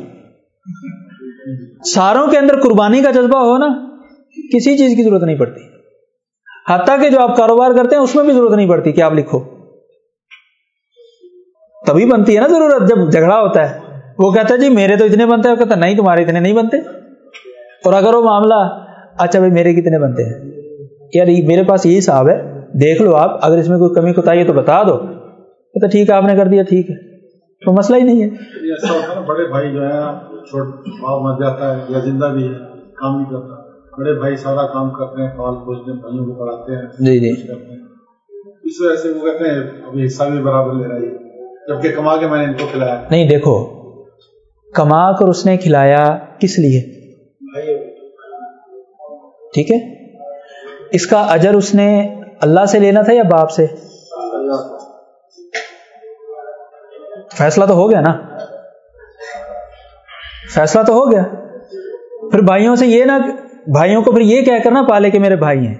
ساروں کے اندر قربانی کا جذبہ ہو نا، کسی چیز کی ضرورت نہیں پڑتی۔ حتیٰ کہ جو آپ کاروبار کرتے ہیں، اس میں بھی ضرورت نہیں پڑتی کہ آپ لکھو۔ تبھی بنتی ہے نا ضرورت، جب جھگڑا ہوتا ہے۔ وہ کہتا ہے جی میرے تو اتنے بنتے ہیں، وہ کہتا ہے، نہیں تمہارے اتنے نہیں بنتے۔ اور اگر وہ معاملہ اچھا بھائی میرے کتنے بنتے ہیں؟ یار یہ میرے پاس یہی صاحب ہے۔ دیکھ لو آپ اگر اس میں کوئی کمی کوتا ہے تو بتا دو۔ کہتا ٹھیک ہے آپ نے کر دیا ٹھیک ہے۔ تو مسئلہ ہی نہیں ہے۔ بڑے بھائی جو ہے مر جاتا ہے یا زندہ بھی ہے کام نہیں کرتا۔ بڑے بھائی سارا کام کرتے ہیں پال پوچھتے ہیں بھائیوں کو پڑھاتے ہیں جی جی۔ اس وجہ سے وہ کہتے ہیں ابھی حصہ بھی برابر لے رہا ہے۔ جبکہ کما کے میں نے ان کو کھلایا۔ نہیں دیکھو کما کر اس نے کھلایا کس لیے؟ ٹھیک ہے؟ اس کا اجر اس نے اللہ سے لینا تھا یا باپ سے؟ فیصلہ تو ہو گیا نا۔ فیصلہ تو ہو گیا۔ پھر بھائیوں سے یہ نہ بھائیوں کو پھر یہ کہہ کر نہ پالے کہ میرے بھائی ہیں۔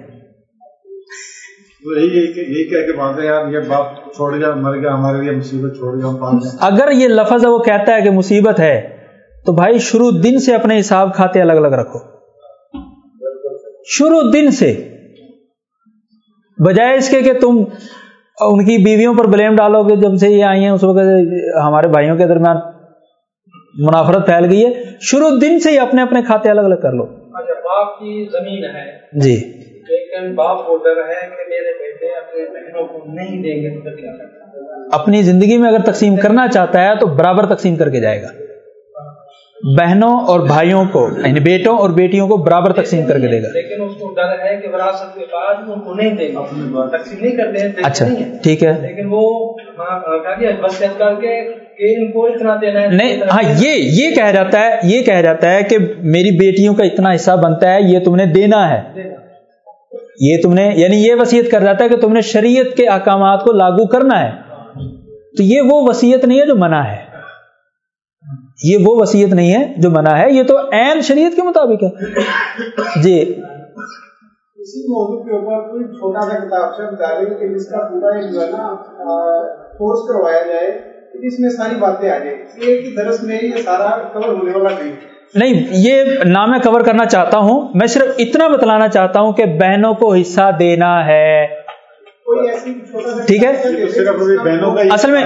اگر یہ لفظ ہے وہ کہتا ہے کہ مصیبت ہے تو بھائی شروع دن سے اپنے حساب کھاتے الگ الگ رکھو۔ شروع دن سے۔ بجائے اس کے کہ تم ان کی بیویوں پر بلیم ڈالو کہ جب سے یہ آئی ہیں اس وقت ہمارے بھائیوں کے درمیان منافرت پھیل گئی ہے۔ شروع دن سے ہی اپنے اپنے کھاتے الگ الگ کر لو۔ اچھا باپ کی زمین ہے۔ جی۔ لیکن باپ کو ڈر ہے کہ میرے بیٹے اپنے بہنوں کو نہیں دیں گے تو کیا اپنی زندگی میں اگر تقسیم کرنا چاہتا ہے تو برابر تقسیم کر کے جائے گا۔ بہنوں اور بھائیوں کو یعنی بیٹوں اور بیٹیوں کو برابر تقسیم کر کے دے گا۔ لیکن اس کو ڈر ہے کہ وراثت کے بعد کو نہیں تقسیم نہیں کرتے ہیں اچھا ٹھیک ہے۔ لیکن وہ ہاں، کہا وصیت کر کے کہ ان کو اتنا دینا ہے۔ نہیں ہاں یہ یہ کہہ جاتا ہے یہ کہہ جاتا ہے کہ میری بیٹیوں کا اتنا حصہ بنتا ہے یہ تم نے دینا ہے۔ یہ تم نے یعنی یہ وصیت کر جاتا ہے کہ تم نے شریعت کے احکامات کو لاگو کرنا ہے۔ تو یہ وہ وصیت نہیں ہے جو منع ہے۔ یہ وہ وصیت نہیں ہے جو منع ہے یہ تو عین شریعت کے مطابق ہے۔ جی۔ اسی موضوع کے اوپر کوئی چھوٹا سا کتاب سے بتا رہی کہ جس کا پورا ایک جو ہے نا کورس کروایا جائے کہ اس میں ساری باتیں آ جائیں۔ ایک ہی درس میں یہ سارا کور ہونے والا نہیں نہیں یہ نہ میں کور کرنا چاہتا ہوں میں صرف اتنا بتلانا چاہتا ہوں کہ بہنوں کو حصہ دینا ہے۔ ٹھیک ہے؟ اصل میں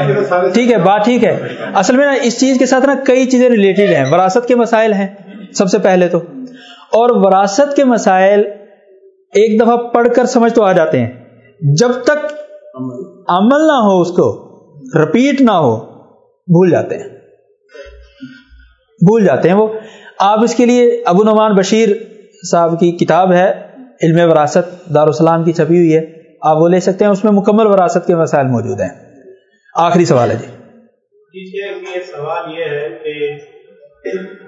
ٹھیک ہے بات ٹھیک ہے۔ اصل میں نا اس چیز کے ساتھ نا کئی چیزیں ریلیٹڈ ہیں۔ وراثت کے مسائل ہیں سب سے پہلے تو۔ اور وراثت کے مسائل ایک دفعہ پڑھ کر سمجھ تو آ جاتے ہیں۔ جب تک عمل نہ ہو اس کو رپیٹ نہ ہو بھول جاتے ہیں۔ بھول جاتے ہیں وہ۔ آپ اس کے لیے ابو نعمان بشیر صاحب کی کتاب ہے علم وراثت دارالسلام کی چھپی ہوئی ہے۔ آپ وہ لے سکتے ہیں اس میں مکمل وراثت کے مسائل موجود ہیں۔ آخری سوال ہے جی۔ یہ سوال یہ ہے کہ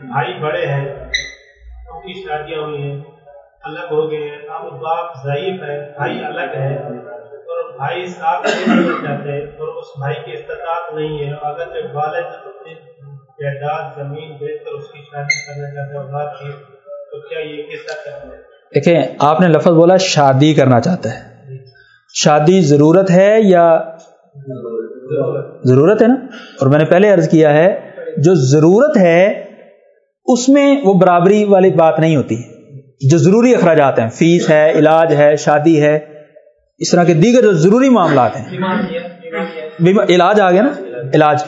بھائی بڑے ہیں ان کی شادیاں ہوئی ہیں الگ ہو گئے ہیں اب باپ ضعیف ہے بھائی الگ ہے اور بھائی ساتھ نہیں چاہتے اور اس بھائی کی استطاعت نہیں ہے۔ اگر جب والد اپنی جائیداد زمین بیچ کر اس کی شادی کرنا چاہتے ہیں اولاد کی تو کیا یہ کیسا کرنا ہے؟ دیکھیں آپ نے لفظ بولا شادی کرنا چاہتا ہے شادی ضرورت ہے یا ضرورت ہے نا؟ اور میں نے پہلے عرض کیا ہے، جو ضرورت ہے، اس میں وہ برابری والی بات نہیں ہوتی۔ جو ضروری اخراجات ہیں، فیس ہے، علاج ہے، شادی ہے، اس طرح کے دیگر جو ضروری معاملات ہیں۔ علاج آ گیا نا؟ علاج۔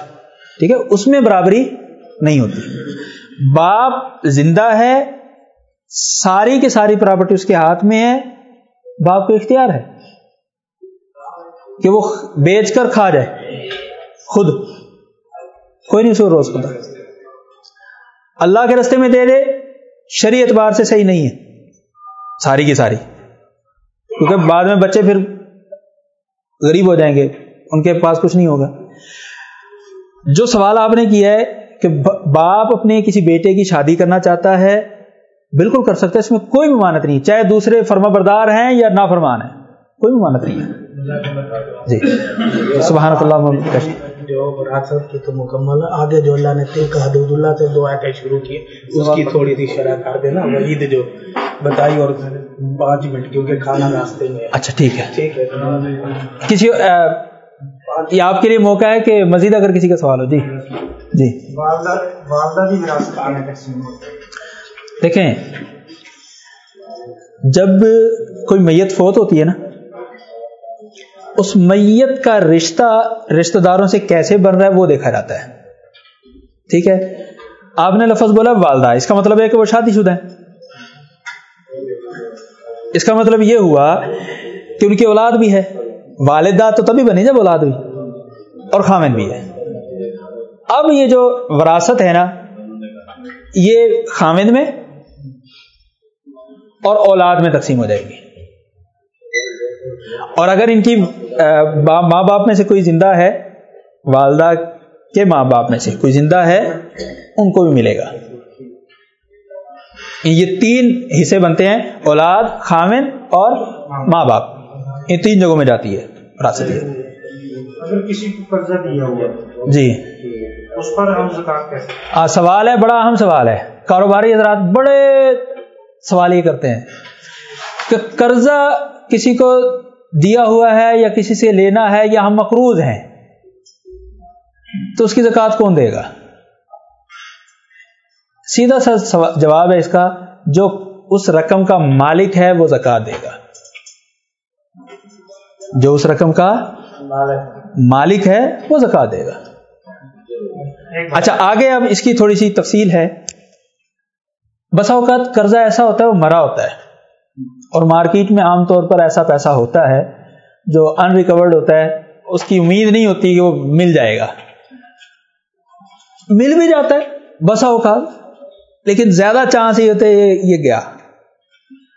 ٹھیک ہے؟ اس میں برابری نہیں ہوتی۔ باپ زندہ ہے، ساری کی ساری پراپرٹی اس کے ہاتھ میں ہے، باپ کو اختیار ہے۔ کہ وہ بیچ کر کھا جائے۔ خود۔ کوئی نہیں سو روز خدا اللہ کے رستے میں دے دے شری اعتبار سے صحیح نہیں ہے۔ ساری کی ساری۔ کیونکہ بعد میں بچے پھر غریب ہو جائیں گے، ان کے پاس کچھ نہیں ہوگا۔ جو سوال آپ نے کیا ہے کہ باپ اپنے کسی بیٹے کی شادی کرنا چاہتا ہے، بالکل کر سکتا ہے، اس میں کوئی ممانت نہیں۔ چاہے دوسرے فرما بردار ہیں یا نافرمان ہیں، کوئی ممانت نہیں ہے۔ جی۔ سبحان اللہ جو وراثت کی تو مکمل۔ آگے جو اللہ نے تلک حدود اللہ سے دو آیتیں شروع کی اس کی تھوڑی سی شرح کر دینا۔ وعید جو بتائی اور پانچ منٹ کیونکہ کھانا راستے میں اچھا ٹھیک ہے۔ ٹھیک ہے۔ کسی یہ آپ کے لیے موقع ہے کہ مزید اگر کسی کا سوال ہو جی۔ جی۔ والدہ بھی وراثت ہے دیکھیں جب کوئی میت فوت ہوتی ہے نا اس میت کا رشتہ رشتہ داروں سے کیسے بن رہا ہے وہ دیکھا جاتا ہے۔ ٹھیک ہے؟ آپ نے لفظ بولا والدہ، اس کا مطلب ہے کہ وہ شادی شدہ ہے اس کا مطلب یہ ہوا کہ ان کی اولاد بھی ہے۔ والدہ تو تبھی بنی جب اولاد بھی اور خامن بھی ہے۔ اب یہ جو وراثت ہے نا، یہ خامد میں اور اولاد میں تقسیم ہو جائے گی۔ اور اگر ان کی ماں باپ میں سے کوئی زندہ ہے؟ والدہ کے ماں باپ میں سے کوئی زندہ ہے؟ ان کو بھی ملے گا۔ یہ تین حصے بنتے ہیں اولاد خامن اور ماں باپ۔ ان تین جگہوں میں جاتی ہے وراثت اگر کسی کو قرضہ دیا ہوا جی۔ اس پر ہم زکات کیسے؟ سوال ہے بڑا اہم سوال ہے۔ کاروباری حضرات بڑے سوال یہ کرتے ہیں کہ قرضہ کسی کو دیا ہوا ہے یا کسی سے لینا ہے یا ہم مقروض ہیں، تو اس کی زکات کون دے گا؟ سیدھا سا جواب ہے اس کا، جو اس رقم کا مالک ہے وہ زکات دے گا۔ جو اس رقم کا مالک ہے وہ زکات دے گا۔ اچھا آگے اب اس کی تھوڑی سی تفصیل ہے۔ بسا اوقات قرضہ ایسا ہوتا ہے، وہ مرا ہوتا ہے۔ اور مارکیٹ میں عام طور پر ایسا پیسہ ہوتا ہے جو ان ریکورڈ ہوتا ہے، اس کی امید نہیں ہوتی کہ وہ مل جائے گا۔ مل بھی جاتا ہے، بسا اوقات، لیکن زیادہ چانس یہ ہوتا ہے یہ گیا۔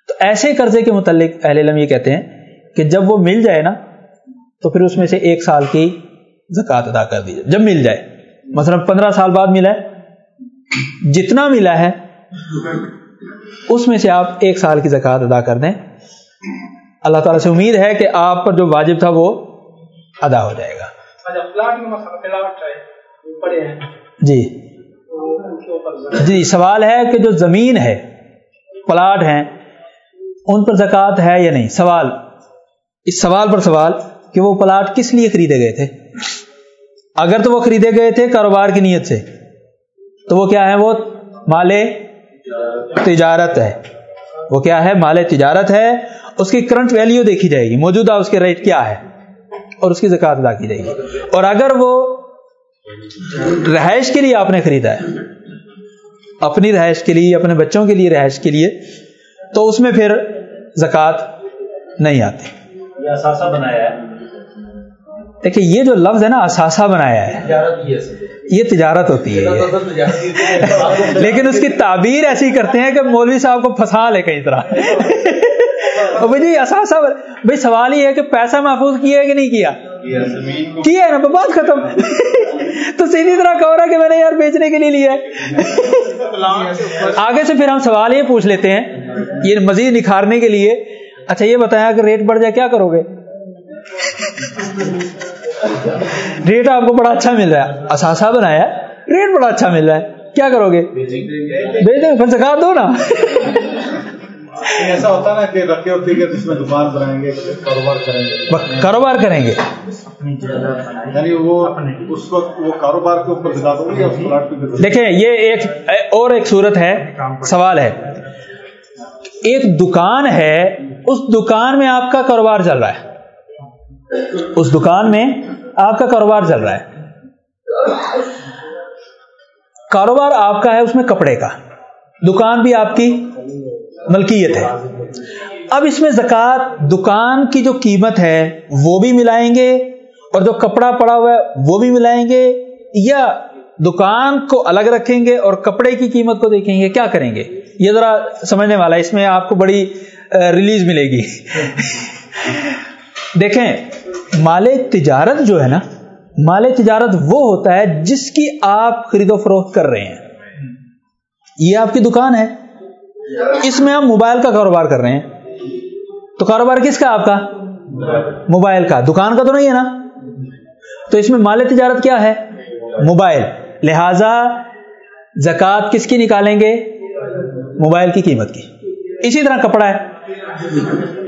تو ایسے قرضے کے متعلق اہل علم یہ کہتے ہیں کہ جب وہ مل جائے نا، تو پھر اس میں سے ایک سال کی زکات ادا کر دی جائے جب مل جائے، مثلا پندرہ سال بعد ملا ہے، جتنا ملا ہے اس میں سے آپ ایک سال کی زکات ادا کر دیں۔ اللہ تعالیٰ سے امید ہے کہ آپ پر جو واجب تھا وہ ادا ہو جائے گا۔ جی۔ جی سوال ہے کہ جو زمین ہے پلاٹ ہیں ان پر زکات ہے یا نہیں؟ سوال اس سوال پر سوال کہ وہ پلاٹ کس لیے خریدے گئے تھے؟ اگر تو وہ خریدے گئے تھے کاروبار کی نیت سے تو وہ کیا ہے وہ مال تجارت ہے۔ وہ کیا ہے؟ مال تجارت ہے۔ اس کی کرنٹ ویلیو دیکھی جائے گی۔ موجودہ اس کے ریٹ کیا ہے؟ اور اس کی زکات ادا کی جائے گی۔ اور اگر وہ رہائش کے لیے آپ نے خریدا ہے اپنی رہائش کے لیے اپنے بچوں کے لیے رہائش کے لیے تو اس میں پھر زکات نہیں آتی۔ اثاثہ بنایا ہے۔ دیکھیے یہ جو لفظ ہے نا اثاثہ بنایا ہے۔ یہ تجارت ہوتی ہے لیکن اس کی تعبیر ایسی کرتے ہیں کہ مولوی صاحب کو پھنسا لے کئی طرح۔ جی اثاثہ بھائی سوال یہ ہے کہ پیسہ محفوظ کیا ہے کہ نہیں کیا؟ کیا ہے نا بات ختم۔ تو سیدھی طرح کہو رہا کہ میں نے یار بیچنے کے لیے لیا آگے سے پھر ہم سوال یہ پوچھ لیتے ہیں یہ مزید نکھارنے کے لیے۔ اچھا یہ بتایا کہ ریٹ بڑھ جائے کیا کرو گے؟ ریٹ آپ کو بڑا اچھا مل رہا ہے۔ اثاثہ بنایا ریٹ بڑا اچھا مل رہا ہے۔ کیا کرو گے؟ بیچ دیں پھر سکھا دو نا۔ ایسا ہوتا نا کہ رکھے ہوتی ہے جس میں دکان بنائیں گے کاروبار کریں گے۔ کاروبار کریں گے۔ یعنی وہ اس وقت وہ کاروبار کے اوپر دکھا دو یا پلاٹ پہ دیکھیں یہ ایک اور ایک صورت ہے سوال ہے۔ ایک دکان ہے اس دکان میں آپ کا کاروبار چل رہا ہے۔ اس دکان میں آپ کا کاروبار چل رہا ہے۔ کاروبار آپ کا ہے اس میں کپڑے کا۔ دکان بھی آپ کی ملکیت ہے۔ اب اس میں زکات دکان کی جو قیمت ہے وہ بھی ملائیں گے اور جو کپڑا پڑا ہوا ہے وہ بھی ملائیں گے یا دکان کو الگ رکھیں گے اور کپڑے کی قیمت کو دیکھیں گے۔ کیا کریں گے؟ یہ ذرا سمجھنے والا ہے۔ اس میں آپ کو بڑی ریلیز ملے گی۔ دیکھیں مال تجارت جو ہے نا، مال تجارت وہ ہوتا ہے جس کی آپ خرید و فروخت کر رہے ہیں۔ یہ آپ کی دکان ہے۔ اس میں آپ موبائل کا کاروبار کر رہے ہیں۔ تو کاروبار کس کا آپ کا؟ موبائل کا۔ دکان کا تو نہیں ہے نا۔ تو اس میں مال تجارت کیا ہے؟ موبائل۔ لہذا زکات کس کی نکالیں گے؟ موبائل کی قیمت کی۔ اسی طرح کپڑا ہے۔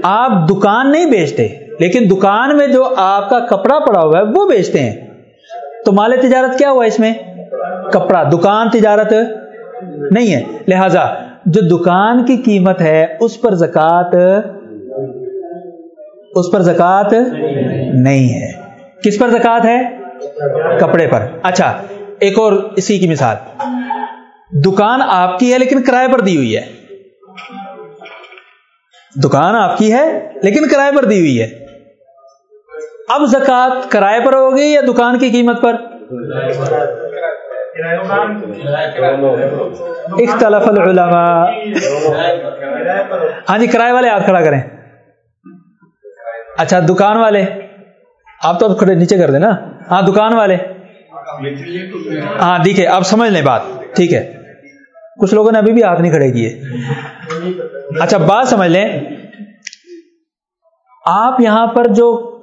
آپ دکان نہیں بیچتے۔ لیکن دکان میں جو آپ کا کپڑا پڑا ہوا ہے، وہ بیچتے ہیں۔ تو مال تجارت کیا ہوا اس میں؟ کپڑا۔ دکان تجارت نہیں ہے۔ لہذا جو دکان کی قیمت ہے، اس پر زکات اس پر زکات نہیں ہے۔ کس پر زکات ہے؟ کپڑے پر۔ اچھا ایک اور اسی کی مثال۔ دکان آپ کی ہے لیکن کرائے پر دی ہوئی ہے۔ دکان آپ کی ہے لیکن کرائے پر دی ہوئی ہے۔ اب زکات کرائے پر ہوگی یا دکان کی قیمت پر؟ اختلاف العلماء۔ ہاں جی کرائے والے ہاتھ کھڑا کریں۔ اچھا دکان والے۔ آپ تو اب کھڑے نیچے کر دیں نا ہاں دکان والے۔ ہاں دیکھے آپ سمجھ لیں بات۔ ٹھیک ہے۔ کچھ لوگوں نے ابھی بھی ہاتھ نہیں کھڑے کیے۔ اچھا بات سمجھ لیں۔ آپ یہاں پر جو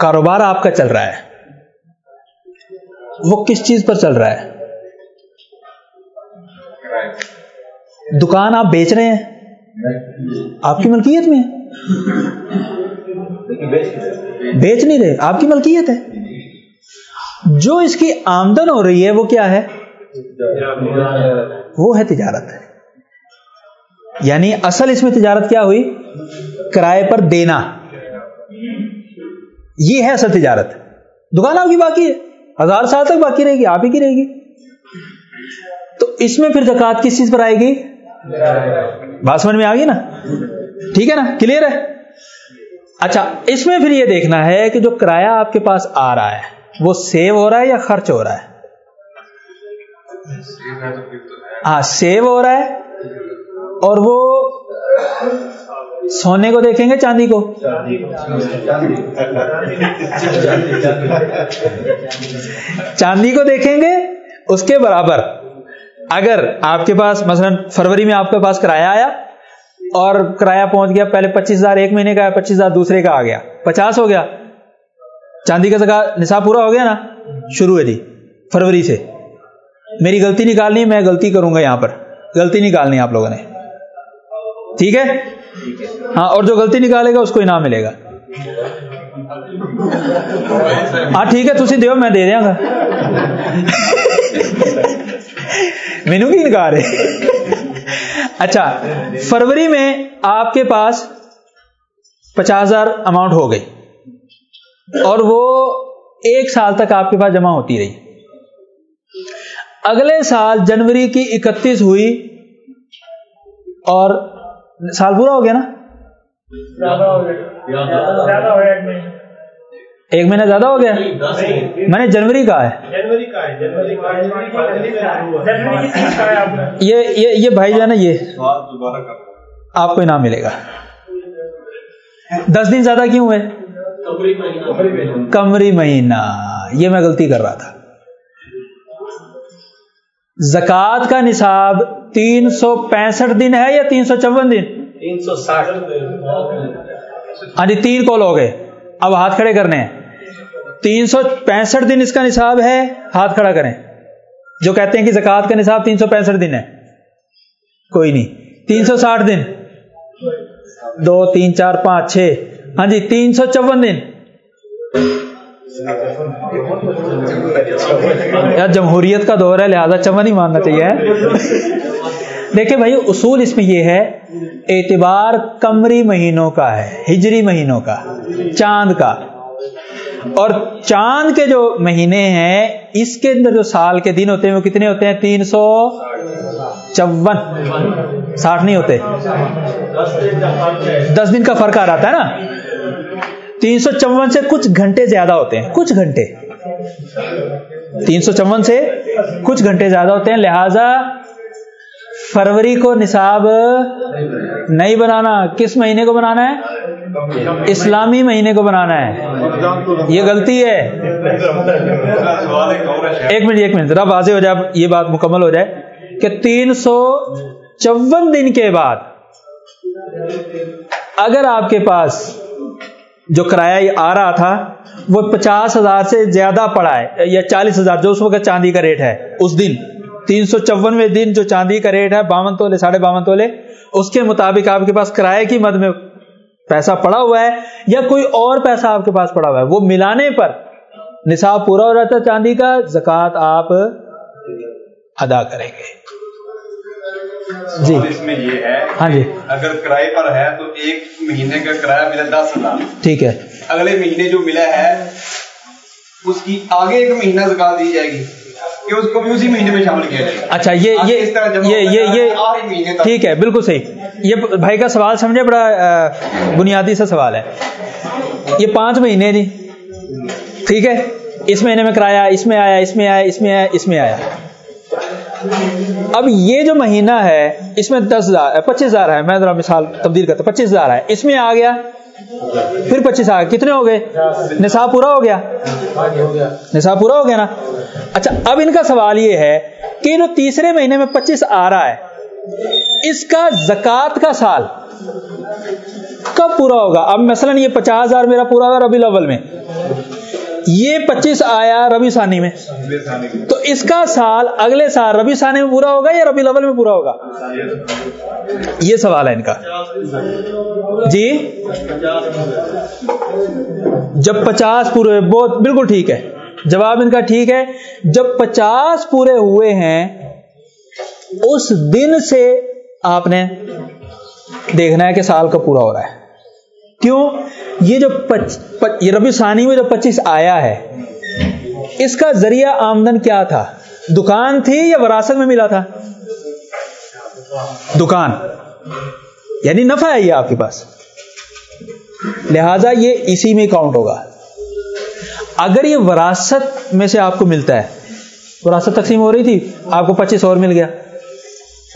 کاروبار آپ کا چل رہا ہے۔ وہ کس چیز پر چل رہا ہے؟ دکان آپ بیچ رہے ہیں؟ آپ کی ملکیت میں بیچ نہیں رہے، آپ کی ملکیت ہے۔ جو اس کی آمدن ہو رہی ہے، وہ کیا ہے؟ وہ ہے تجارت۔ یعنی اصل اس میں تجارت کیا ہوئی؟ کرائے پر دینا۔ یہ ہے اصل تجارت۔ دکان آپ کی باقی ہے۔ ہزار سال تک باقی رہے گی، آپ ہی کی رہے گی۔ تو اس میں پھر زکات کس چیز پر آئے گی؟ بات سمجھ میں آ گئی نا؟ ٹھیک ہے نا؟ کلیئر ہے؟ اچھا اس میں پھر یہ دیکھنا ہے کہ جو کرایہ آپ کے پاس آ رہا ہے، وہ سیو ہو رہا ہے یا خرچ ہو رہا ہے؟ ہاں سیو ہو رہا ہے اور وہ سونے کو دیکھیں گے چاندی کو؟ چاندی کو دیکھیں گے اس کے برابر۔ اگر آپ کے پاس مثلا فروری میں آپ کے پاس کرایہ آیا اور کرایہ پہنچ گیا، پہلے پچیس ہزار ایک مہینے کا پچیس ہزار دوسرے کا آ گیا، پچاس ہو گیا، چاندی کا جگہ نصاب پورا ہو گیا نا؟ شروع ہے جی فروری سے۔ میری غلطی نکالنی میں غلطی کروں گا یہاں پر۔ غلطی نکالنی آپ لوگوں نے۔ ٹھیک ہے؟ ہاں اور جو غلطی نکالے گا، اس کو انعام ملے گا۔ ہاں ٹھیک ہے تھی دیو، میں دے دیا گا۔ مینو کی نکال رہے اچھا فروری میں آپ کے پاس پچاس ہزار اماؤنٹ ہو گئی۔ اور وہ ایک سال تک آپ کے پاس جمع ہوتی رہی۔ اگلے سال جنوری کی اکتیس ہوئی اور سال پورا ہو گیا نا؟ ایک مہینہ۔ زیادہ ہو گیا؟ میں نے جنوری کا ہے۔ یہ یہ بھائی جو ہے نا یہ آپ کو انعام ملے گا۔ دس دن زیادہ کیوں ہوئے؟ کمری مہینہ۔ یہ میں غلطی کر رہا تھا۔ زکات کا نصاب تین سو پینسٹھ دن ہے یا تین سو چون دن؟ تین سو ساٹھ ہاں جی تین کال ہو گئے۔ اب ہاتھ کھڑے کرنے ہیں۔ تین سو پینسٹھ دن اس کا نصاب ہے ہاتھ کھڑا کریں۔ جو کہتے ہیں کہ زکات کا نصاب تین سو پینسٹھ دن ہے۔ کوئی نہیں۔ تین سو ساٹھ دن۔ دو تین چار پانچ چھ۔ ہاں جی تین سو چون دن۔ یار جمہوریت کا دور ہے، لہذا چون ہی ماننا چاہیے دیکھیں بھائی، اصول اس میں یہ ہے، اعتبار کمری مہینوں کا ہے، ہجری مہینوں کا، چاند کا۔ اور چاند کے جو مہینے ہیں، اس کے اندر جو سال کے دن ہوتے ہیں، وہ کتنے ہوتے ہیں؟ تین سو چون۔ ساٹھ نہیں ہوتے۔ دس دن کا فرق آ رہا ہے نا؟ تین سو چون سے کچھ گھنٹے زیادہ ہوتے ہیں، کچھ گھنٹے۔ تین سو چون سے کچھ گھنٹے زیادہ ہوتے ہیں، لہذا فروری کو نصاب نہیں بنانا، کس مہینے کو بنانا ہے؟ اسلامی مہینے کو بنانا ہے۔ یہ غلطی ہے۔ ایک منٹ ایک منٹ، ذرا واضح ہو جائے یہ بات مکمل ہو جائے کہ تین سو چون دن کے بعد اگر آپ کے پاس جو کرایہ آ رہا تھا، وہ پچاس ہزار سے زیادہ پڑا ہے، یا چالیس ہزار، جو اس وقت چاندی کا ریٹ ہے۔ اس دن، تین سو چونوے دن جو چاندی کا ریٹ ہے، باون تولے، ساڑھے باون تولے، اس کے مطابق آپ کے پاس کرائے کی مد میں پیسہ پڑا ہوا ہے، یا کوئی اور پیسہ آپ کے پاس پڑا ہوا ہے۔ وہ ملانے پر نصاب پورا ہو جاتا ہے چاندی کا، زکوٰۃ آپ ادا کریں گے۔ جی۔ اس میں یہ ہے ہاں جی۔ اگر کرائے پر ہے تو ایک مہینے کا کرایہ ملا دس ہزار۔ ٹھیک ہے۔ اگلے مہینے جو ملا ہے اس کی آگے ایک مہینہ زکات دی جائے گی کہ اس کو بھی اسی مہینے میں شامل کیا جائے۔ اچھا یہ یہ یہ یہ۔ ٹھیک ہے بالکل صحیح۔ یہ بھائی کا سوال سمجھے بڑا بنیادی سا سوال ہے۔ یہ پانچ مہینے جی ٹھیک ہے۔ اس مہینے میں کرایا اس میں آیا اس میں آیا اس میں آیا اس میں آیا۔ اب یہ جو مہینہ ہے، اس میں دس ہزار پچیس ہزار ہے۔ میں ذرا مثال تبدیل کرتا ہوں۔ پچیس ہزار ہے۔ اس میں آ گیا۔ پھر پچیس آ گیا کتنے ہو گئے؟ نصاب پورا ہو گیا۔ نصاب پورا ہو گیا نا؟ اچھا اب ان کا سوال یہ ہے کہ جو تیسرے مہینے میں پچیس آ رہا ہے، اس کا زکات کا سال کب پورا ہوگا؟ اب مثلا یہ پچاس ہزار میرا پورا ہوا ربی الاول میں۔ یہ پچیس آیا ربی ثانی میں۔ تو اس کا سال اگلے سال ربی ثانی میں پورا ہوگا یا ربی الاول میں پورا ہوگا؟ یہ سوال ہے ان کا۔ جی؟ جب پچاس پورے ہوئے، بہت بالکل ٹھیک ہے۔ جواب ان کا ٹھیک ہے۔ جب پچاس پورے ہوئے ہیں، اس دن سے آپ نے دیکھنا ہے کہ سال کا پورا ہو رہا ہے۔ کیوں؟ یہ جو پچ, پچ, یہ ربی ثانی میں جو پچیس آیا ہے اس کا ذریعہ آمدن کیا تھا؟ دکان تھی یا وراثت میں ملا تھا؟ دکان۔ یعنی نفع ہے یہ آپ کے پاس۔ لہذا یہ اسی میں کاؤنٹ ہوگا۔ اگر یہ وراثت میں سے آپ کو ملتا ہے وراثت تقسیم ہو رہی تھی آپ کو پچیس اور مل گیا۔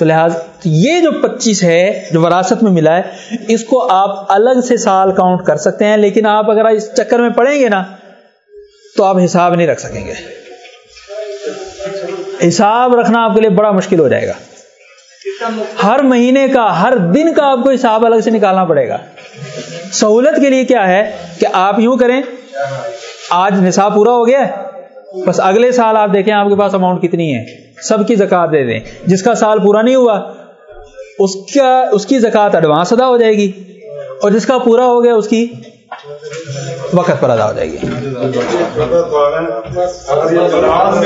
تو لہٰذا یہ جو پچیس ہے، جو وراثت میں ملا ہے، اس کو آپ الگ سے سال کاؤنٹ کر سکتے ہیں، لیکن آپ اگر اس چکر میں پڑیں گے نا، تو آپ حساب نہیں رکھ سکیں گے۔ حساب رکھنا آپ کے لیے بڑا مشکل ہو جائے گا۔ ہر مہینے کا، ہر دن کا آپ کو حساب الگ سے نکالنا پڑے گا۔ سہولت کے لیے کیا ہے کہ آپ یوں کریں، آج نصاب پورا ہو گیا بس اگلے سال آپ دیکھیں آپ کے پاس اماؤنٹ کتنی ہے۔ سب کی زکات دے دیں۔ جس کا سال پورا نہیں ہوا، اس کا، اس کی زکات ایڈوانس ادا ہو جائے گی۔ اور جس کا پورا ہو گیا، اس کی وقت پر ادا ہو جائے گی۔